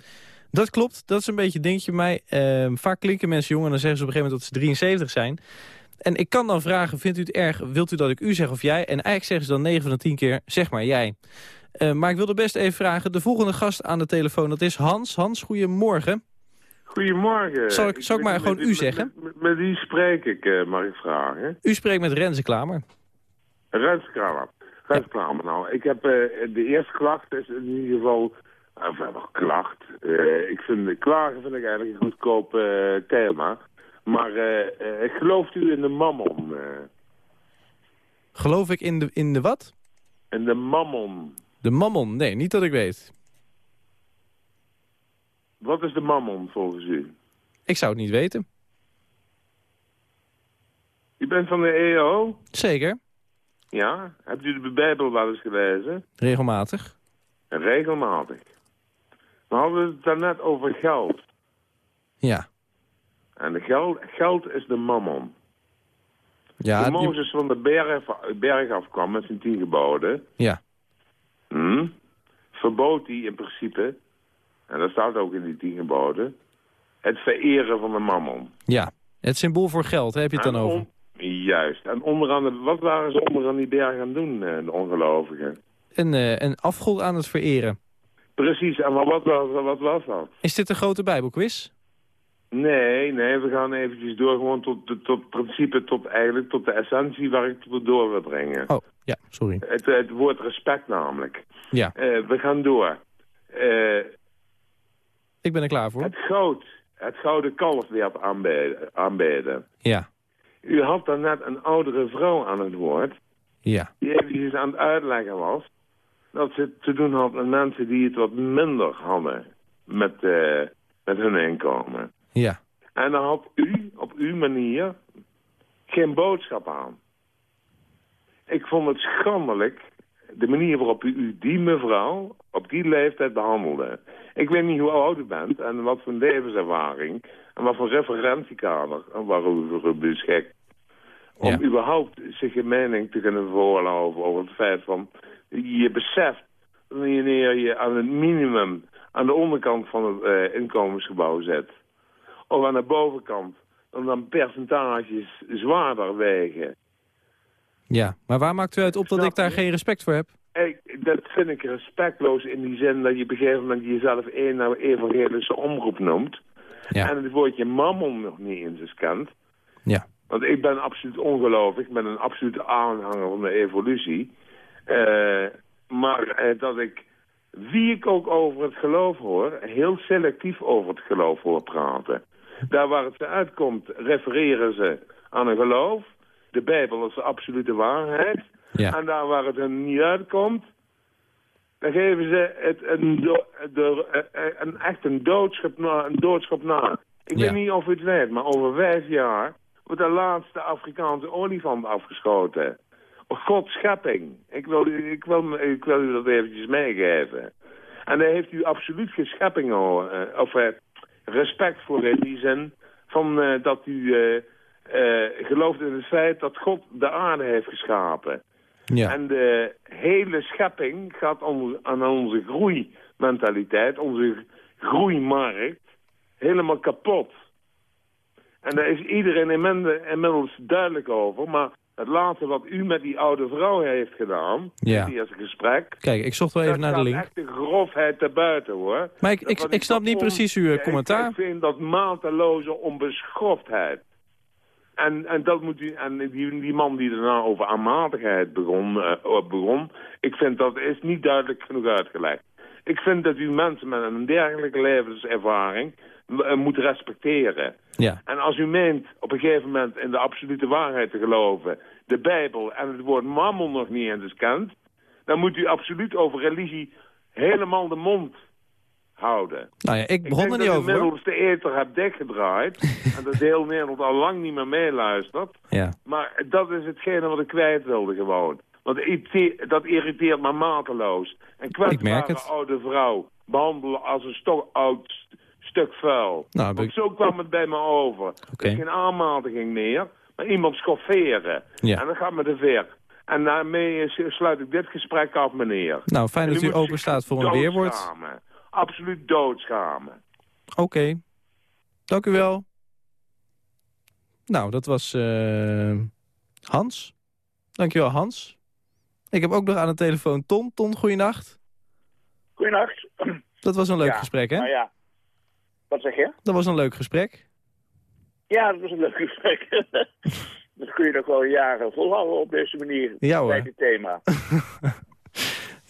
Dat klopt, dat is een beetje dingetje bij mij. Ehm, vaak klinken mensen jong en dan zeggen ze op een gegeven moment dat ze 73 zijn. En ik kan dan vragen, vindt u het erg, wilt u dat ik u zeg of jij? En eigenlijk zeggen ze dan 9 van de 10 keer, zeg maar jij. Eh, maar ik wilde best even vragen, de volgende gast aan de telefoon, dat is Hans. Hans, goedemorgen. Goedemorgen. Zal ik- zal ik maar gewoon met- u zeggen? Met, met wie spreek ik, eh, mag ik vragen? U spreekt met Renze Klamer. Rens Kramer. Rens Kramer, nou. Ik heb eh, de eerste klacht is in ieder geval... Of uh, nog klacht. Eh, ik vind, klagen vind ik eigenlijk een goedkoop eh, thema. Maar eh, eh, gelooft u in de mammon? eh? Geloof ik in de, in de wat? in de mammon. De mammon, nee, niet dat ik weet. Wat is de mammon volgens u? Ik zou het niet weten. U bent van de EO? Zeker, Ja. Hebt u de Bijbel wel eens gelezen? regelmatig. Regelmatig. We hadden het daarnet over geld. Ja. En de geld, geld is de mammon. Ja, Toen die- Mozes van de berg, berg afkwam met zijn tien geboden... ja. hm, verbood hij in principe... en dat staat ook in die tien geboden... het vereren van de mammon. ja. Het symbool voor geld, heb je het dan over. Juist. En onderaan de, wat waren ze onderaan die berg aan doen, eh, de ongelovigen? Een, eh, een afgod aan het vereren. Precies, en wat, wat, was, wat was dat? Is dit een grote bijbelquiz? Nee, nee, we gaan eventjes door gewoon tot, tot, tot principe, tot eigenlijk tot de essentie waar ik het door wil brengen. Oh, ja, sorry. Het, het woord respect namelijk. Ja, Eh, we gaan door. Eh, ik ben er klaar voor. het goud, het gouden kalf werd aanbeden. aanbeden. Ja, U had daarnet een oudere vrouw aan het woord, ja, die eventjes aan het uitleggen was, dat ze te doen had met mensen die het wat minder hadden met, eh, met hun inkomen. ja. En dan had u, op uw manier, geen boodschap aan. Ik vond het schandelijk, de manier waarop u die mevrouw op die leeftijd behandelde. Ik weet niet hoe oud u bent en wat voor levenservaring en wat voor referentiekader en waarover u beschikt. Om Ja. überhaupt zich een mening te kunnen veroorloven over het feit van... Je beseft wanneer je aan het minimum aan de onderkant van het eh, inkomensgebouw zet... of aan de bovenkant, dan dan percentages zwaarder wegen. Ja, maar waar maakt u uit op dat ik daar geen respect voor heb? Ik, dat vind ik respectloos in die zin dat je op een gegeven moment jezelf een nou evangelische omroep noemt. Ja. En het woordje mammon nog niet eens eens kent. Ja. Want ik ben absoluut ongelovig. Ik ben een absolute aanhanger van de evolutie. Eh, maar eh, dat ik, wie ik ook over het geloof hoor, heel selectief over het geloof hoor praten. Daar waar het ze uitkomt, refereren ze aan een geloof. De Bijbel is de absolute waarheid. Ja. En daar waar het er niet uitkomt, dan geven ze het een, do- de, eh, eh, een echt een doodschap na. Een doodschap na. Ik Ja. weet niet of u het weet, maar over vijf jaar wordt de laatste Afrikaanse olifant afgeschoten. Op Gods schepping. Ik wil, u- ik, wil, ik wil u dat eventjes meegeven. En daar heeft u absoluut geen schepping over, eh, of respect voor in die zin van dat u gelooft in het feit dat God de aarde heeft geschapen. Ja. En de hele schepping gaat aan onze groeimentaliteit, onze groeimarkt, helemaal kapot. En daar is iedereen inmiddels duidelijk over. Maar het laatste wat u met die oude vrouw heeft gedaan, Ja. in het eerste gesprek... Kijk, ik zocht wel even dat naar de link. echt de grofheid te buiten, hoor. Maar ik, Dat ik, snap niet precies uw commentaar. Ik vind dat mateloze onbeschoftheid. En, en, dat moet u, en die, die man die daarna over aanmatigheid begon, eh, begon, ik vind dat is niet duidelijk genoeg uitgelegd. Ik vind dat u mensen met een dergelijke levenservaring eh, moet respecteren. Ja. En als u meent op een gegeven moment in de absolute waarheid te geloven, de Bijbel en het woord mammon nog niet eens kent, dan moet u absoluut over religie helemaal de mond houden. Nou ja, ik Ik begon er niet over hoor. inmiddels de eter hebt dichtgedraaid. en dat heel Nederland al lang niet meer meeluistert. Ja. Maar dat is hetgene wat ik kwijt wilde gewoon. Want dat irriteert me mateloos. Ik merk kwetsbare oude vrouw behandelen als een stok oud st- stuk vuil. Nou, heb Want ik- zo kwam het bij me over. Oké. Er is geen aanmatiging meer, maar iemand schofferen. Ja. En dan gaat me te ver. En daarmee sluit ik dit gesprek af, meneer. Nou, fijn En dat u open staat voor een weerwoord. doodschamen. Absoluut doodschamen. Oké. Dank u wel. Nou, dat was eh, Hans. Dankjewel, Hans. Ik heb ook nog aan de telefoon Ton. Ton, goeienacht. Goedenacht. Dat was een leuk Ja, gesprek, hè? Nou ja, wat zeg je? Dat was een leuk gesprek. Ja, dat was een leuk gesprek. dat kun je nog wel jaren volhouden op deze manier. Ja, hoor. Bij dit thema.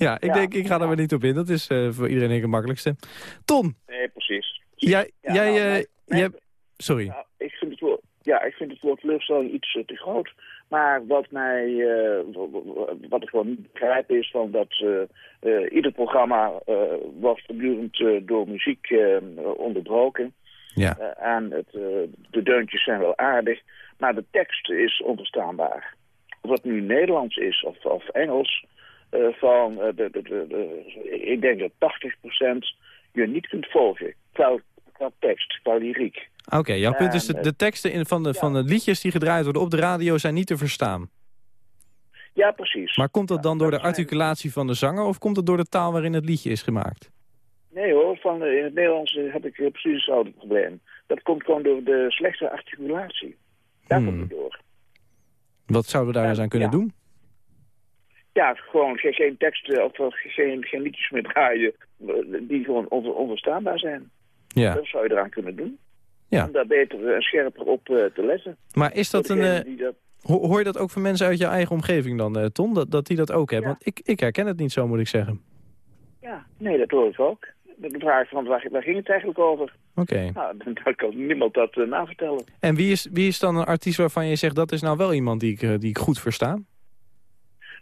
Ja, ik Ja. denk, ik ga er maar niet op in. Dat is eh, voor iedereen het makkelijkste. Ton, Nee, precies. jij... Ja, jij nou, eh, nee, jij hebt- Sorry. Nou, ik vind het woord, ja, ik vind het woord teleurstelling iets eh, te groot. Maar wat mij, eh, wat ik gewoon niet begrijp is van dat eh, eh, ieder programma eh, wordt voortdurend eh, door muziek eh, onderbroken. Ja. Eh, en het, eh, de deuntjes zijn wel aardig, maar de tekst is onverstaanbaar. Of het nu Nederlands is of, of Engels, van eh, de, de, de, de- ik denk dat 80% je niet kunt volgen qua, qua tekst, qua lyriek. Oké, jouw punt is de, En, de teksten in, van, de, van de liedjes die gedraaid worden op de radio zijn niet te verstaan. Ja, precies. Maar komt dat dan door de articulatie van de zanger of komt het door de taal waarin het liedje is gemaakt? Nee hoor, van, eh, in het Nederlands eh, heb ik eh, precies hetzelfde probleem. Dat komt gewoon door de slechte articulatie. Daar Hmm. komt het door. Wat zouden we daar eens aan kunnen ja. doen? Ja, gewoon geen, teksten of eh, geen, geen liedjes meer draaien eh, die gewoon on, onverstaanbaar zijn. Ja. Dat zou je eraan kunnen doen. Ja. Om daar beter en scherper op eh, te letten. Maar is dat een... eh, dat- hoor je dat ook van mensen uit je eigen omgeving dan, eh, Ton? Dat, dat die dat ook hebben? Ja. Want ik, ik herken het niet zo, moet ik zeggen. Ja, nee, dat hoor ik ook. De vraag van waar, waar ging het eigenlijk over? Oké. Nou, dan kan niemand dat eh, navertellen. En wie is, wie is dan een artiest waarvan je zegt... dat is nou wel iemand die ik, eh, die ik goed versta?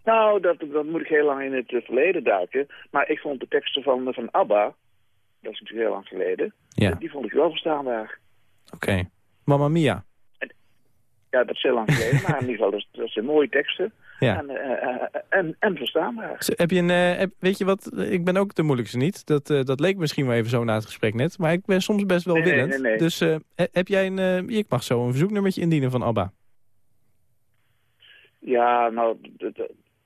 Nou, dat, dat moet ik heel lang in het eh, verleden duiken. Maar ik vond de teksten van, van ABBA, dat is natuurlijk heel lang geleden, Ja, eh, die vond ik wel verstaanbaar. oké. Mamma Mia. Ja, dat is heel lang geleden, maar in ieder geval, dat, dat zijn mooie teksten. Ja. En, eh, eh, en, en verstaanbaar. Heb je een, eh, heb- weet je wat, ik ben ook de moeilijkste niet. Dat, eh, dat leek misschien wel even zo na het gesprek net. Maar ik ben soms best wel Nee, willend. nee, nee. Dus eh, he- heb jij een, eh, ik mag zo een verzoeknummertje indienen van ABBA. Ja, nou,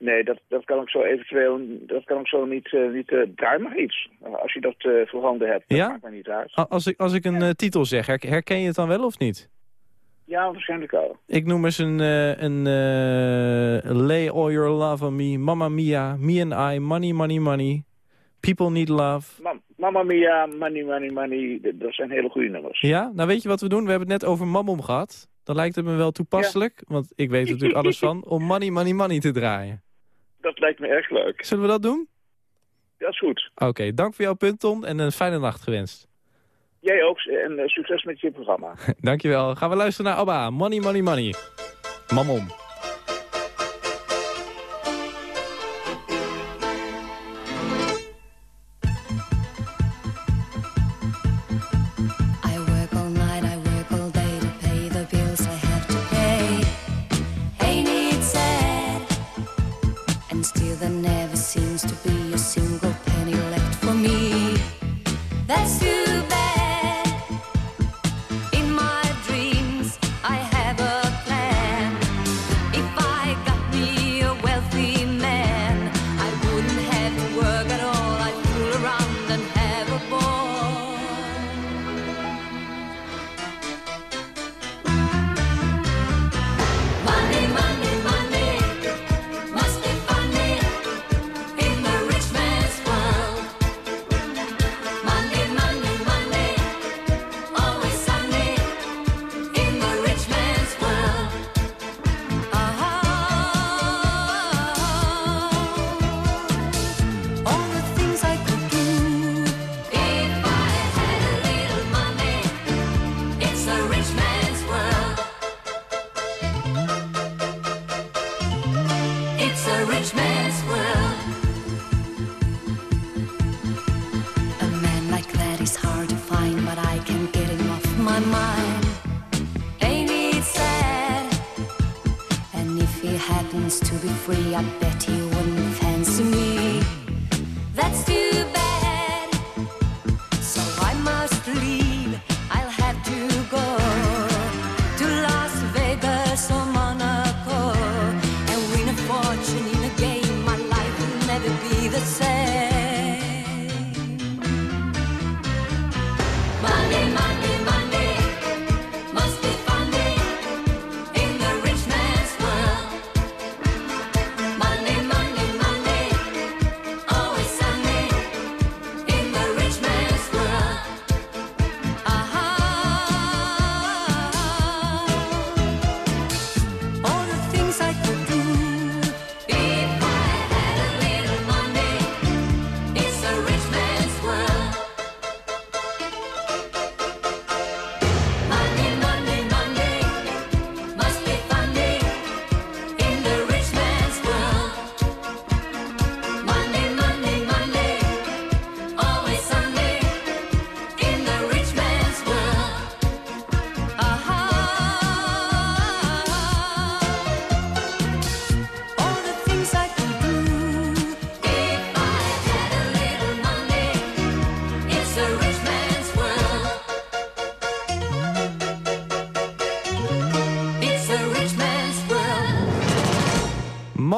nee, dat, dat kan ik zo eventueel, dat kan ik zo niet, eh, niet eh, draai maar iets. Als je dat eh voorhanden hebt, dat Ja? maakt mij niet uit. Als ik, als ik een eh, titel zeg, her- herken je het dan wel of niet? Ja, waarschijnlijk wel. Ik noem eens een, eh, een eh, Lay All Your Love on Me, Mamma Mia, Me and I, Money, Money, Money, People Need Love. Ma Mamma Mia, Money, Money, Money, dat zijn hele goede nummers. Ja, nou weet je wat we doen? We hebben het net over Mammom gehad. Dan lijkt het me wel toepasselijk, want ik weet er natuurlijk alles van, om Money, Money, Money te draaien. Dat lijkt me erg leuk. Zullen we dat doen? Dat is goed. Oké, dank voor jouw punt, Ton, en een fijne nacht gewenst. Jij ook en eh, succes met je programma. Dankjewel. Gaan we luisteren naar ABBA. Money, money, money. Mammom.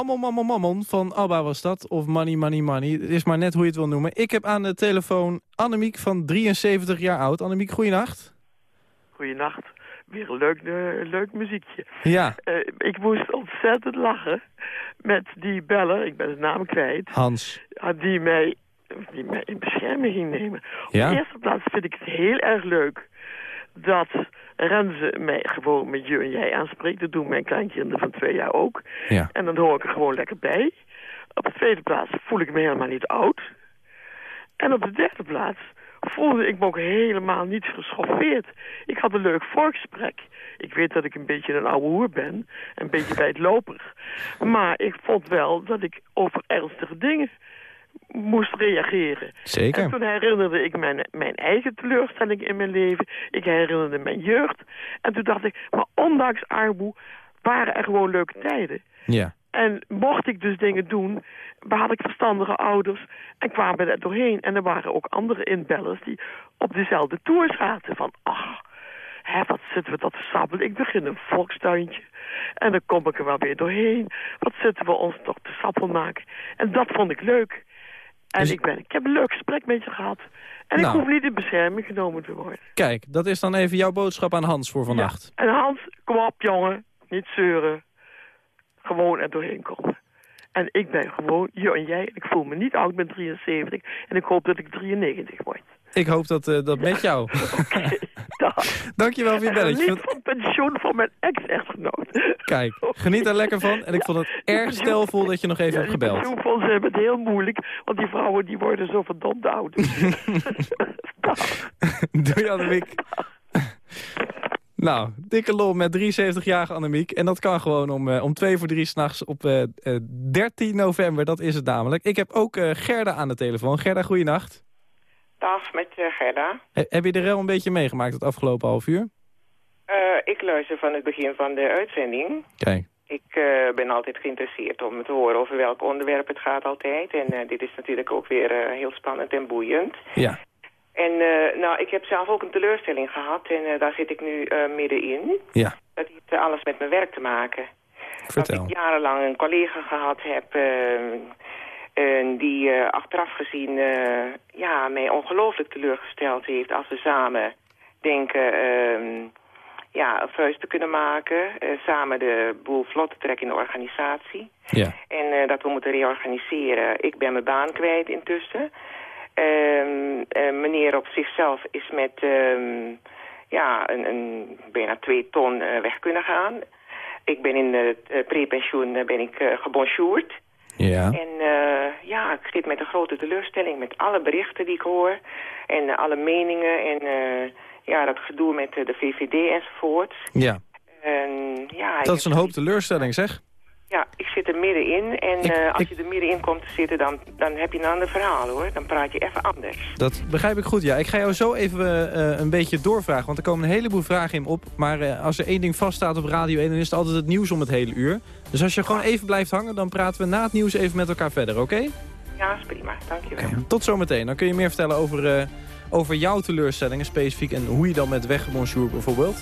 Mammon, mammon, mammon van ABBA was dat. Of Money, money, money. Het is maar net hoe je het wil noemen. Ik heb aan de telefoon Annemiek van 73 jaar oud. Annemiek, goeienacht. Goeienacht. Weer een leuk, eh, leuk muziekje. Ja, Eh, ik moest ontzettend lachen met die beller, ik ben zijn naam kwijt, Hans. ja, die, mij, die mij in bescherming ging nemen. Ja? Op de eerste plaats vind ik het heel erg leuk dat Renze mij gewoon met je en jij aanspreekt. Dat doen mijn kleinkinderen van twee jaar ook. Ja. En dan hoor ik er gewoon lekker bij. Op de tweede plaats voel ik me helemaal niet oud. En op de derde plaats voelde ik me ook helemaal niet geschoffeerd. Ik had een leuk voorgesprek. Ik weet dat ik een beetje een oude hoer ben. Een beetje wijdloperig. Maar ik vond wel dat ik over ernstige dingen moest reageren. Zeker. En toen herinnerde ik mijn, mijn eigen teleurstelling in mijn leven. Ik herinnerde mijn jeugd. En toen dacht ik, maar ondanks armoe waren er gewoon leuke tijden. Ja. En mocht ik dus dingen doen, had ik verstandige ouders en kwamen er doorheen. En er waren ook andere inbellers die op dezelfde toer zaten. Van, ach, Hé, wat zitten we dat te sappelen? Ik begin een volkstuintje. En dan kom ik er wel weer doorheen. Wat zitten we ons toch te sappel maken? En dat vond ik leuk. En Dus- ik, ben, ik heb een leuk gesprek met je gehad. En Nou. ik hoef niet in bescherming genomen te worden. Kijk, dat is dan even jouw boodschap aan Hans voor vannacht. En Hans, kom op jongen. Niet zeuren. Gewoon er doorheen komen. En ik ben gewoon je en jij. En ik voel me niet oud, ik ben 73. En ik hoop dat ik 93 word. Ik hoop dat, eh, dat met jou. Dankjewel voor je belletje. niet van pensioen van mijn ex-echtgenoot. Kijk, geniet er lekker van. En ik vond het erg stelvol dat je nog even hebt gebeld. Pensioenfondsen hebben het heel moeilijk. Want die vrouwen die worden zo verdomd oud. Doei Annemiek. Nou, dikke lol met 73-jarige Annemiek. En dat kan gewoon om, eh, om twee voor drie s'nachts op eh, eh, 13 november. Dat is het namelijk. Ik heb ook Gerda aan de telefoon. Gerda, goeienacht. Dag, met eh, Gerda. He- heb je de rel een beetje meegemaakt het afgelopen half uur? Eh, ik luister van het begin van de uitzending. Kijk. Ik eh, ben altijd geïnteresseerd om te horen over welk onderwerp het gaat altijd. En dit is natuurlijk ook weer heel spannend en boeiend. Ja. En nou, ik heb zelf ook een teleurstelling gehad en daar zit ik nu middenin. Ja. Dat heeft alles met mijn werk te maken. Vertel. Dat ik jarenlang een collega gehad heb... en die eh, achteraf gezien eh, ja, mij ongelooflijk teleurgesteld heeft... als we samen denken ehm, ja, een vuist te kunnen maken. eh, samen de boel vlot te trekken in de organisatie. Ja. En dat we moeten reorganiseren. Ik ben mijn baan kwijt intussen. Ehm, eh, meneer op zichzelf is met ehm, ja, een, een bijna twee ton weg kunnen gaan. Ik ben in het prepensioen ben ik gebonjourd. Ja. En eh, ja, ik zit met een grote teleurstelling met alle berichten die ik hoor. En eh, alle meningen en eh, ja, dat gedoe met de VVD enzovoort. Ja. En, ja, Dat is een hoop teleurstelling, zeg. Ja, ik zit er middenin. En eh, als je er middenin komt te zitten, dan, dan heb je een ander verhaal hoor. Dan praat je even anders. Dat begrijp ik goed, ja. Ik ga jou zo even eh, een beetje doorvragen, want er komen een heleboel vragen in op. Maar eh, als er één ding vaststaat op Radio 1, dan is het altijd het nieuws om het hele uur. Dus als je gewoon even blijft hangen, dan praten we na het nieuws even met elkaar verder, oké? Ja, is prima. Dankjewel. Tot zometeen. Dan kun je meer vertellen over, eh, over jouw teleurstellingen specifiek en hoe je dan met weggebonjourd bijvoorbeeld.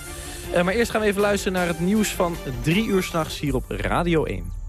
Eh, maar eerst gaan we even luisteren naar het nieuws van drie uur s'nachts hier op Radio 1.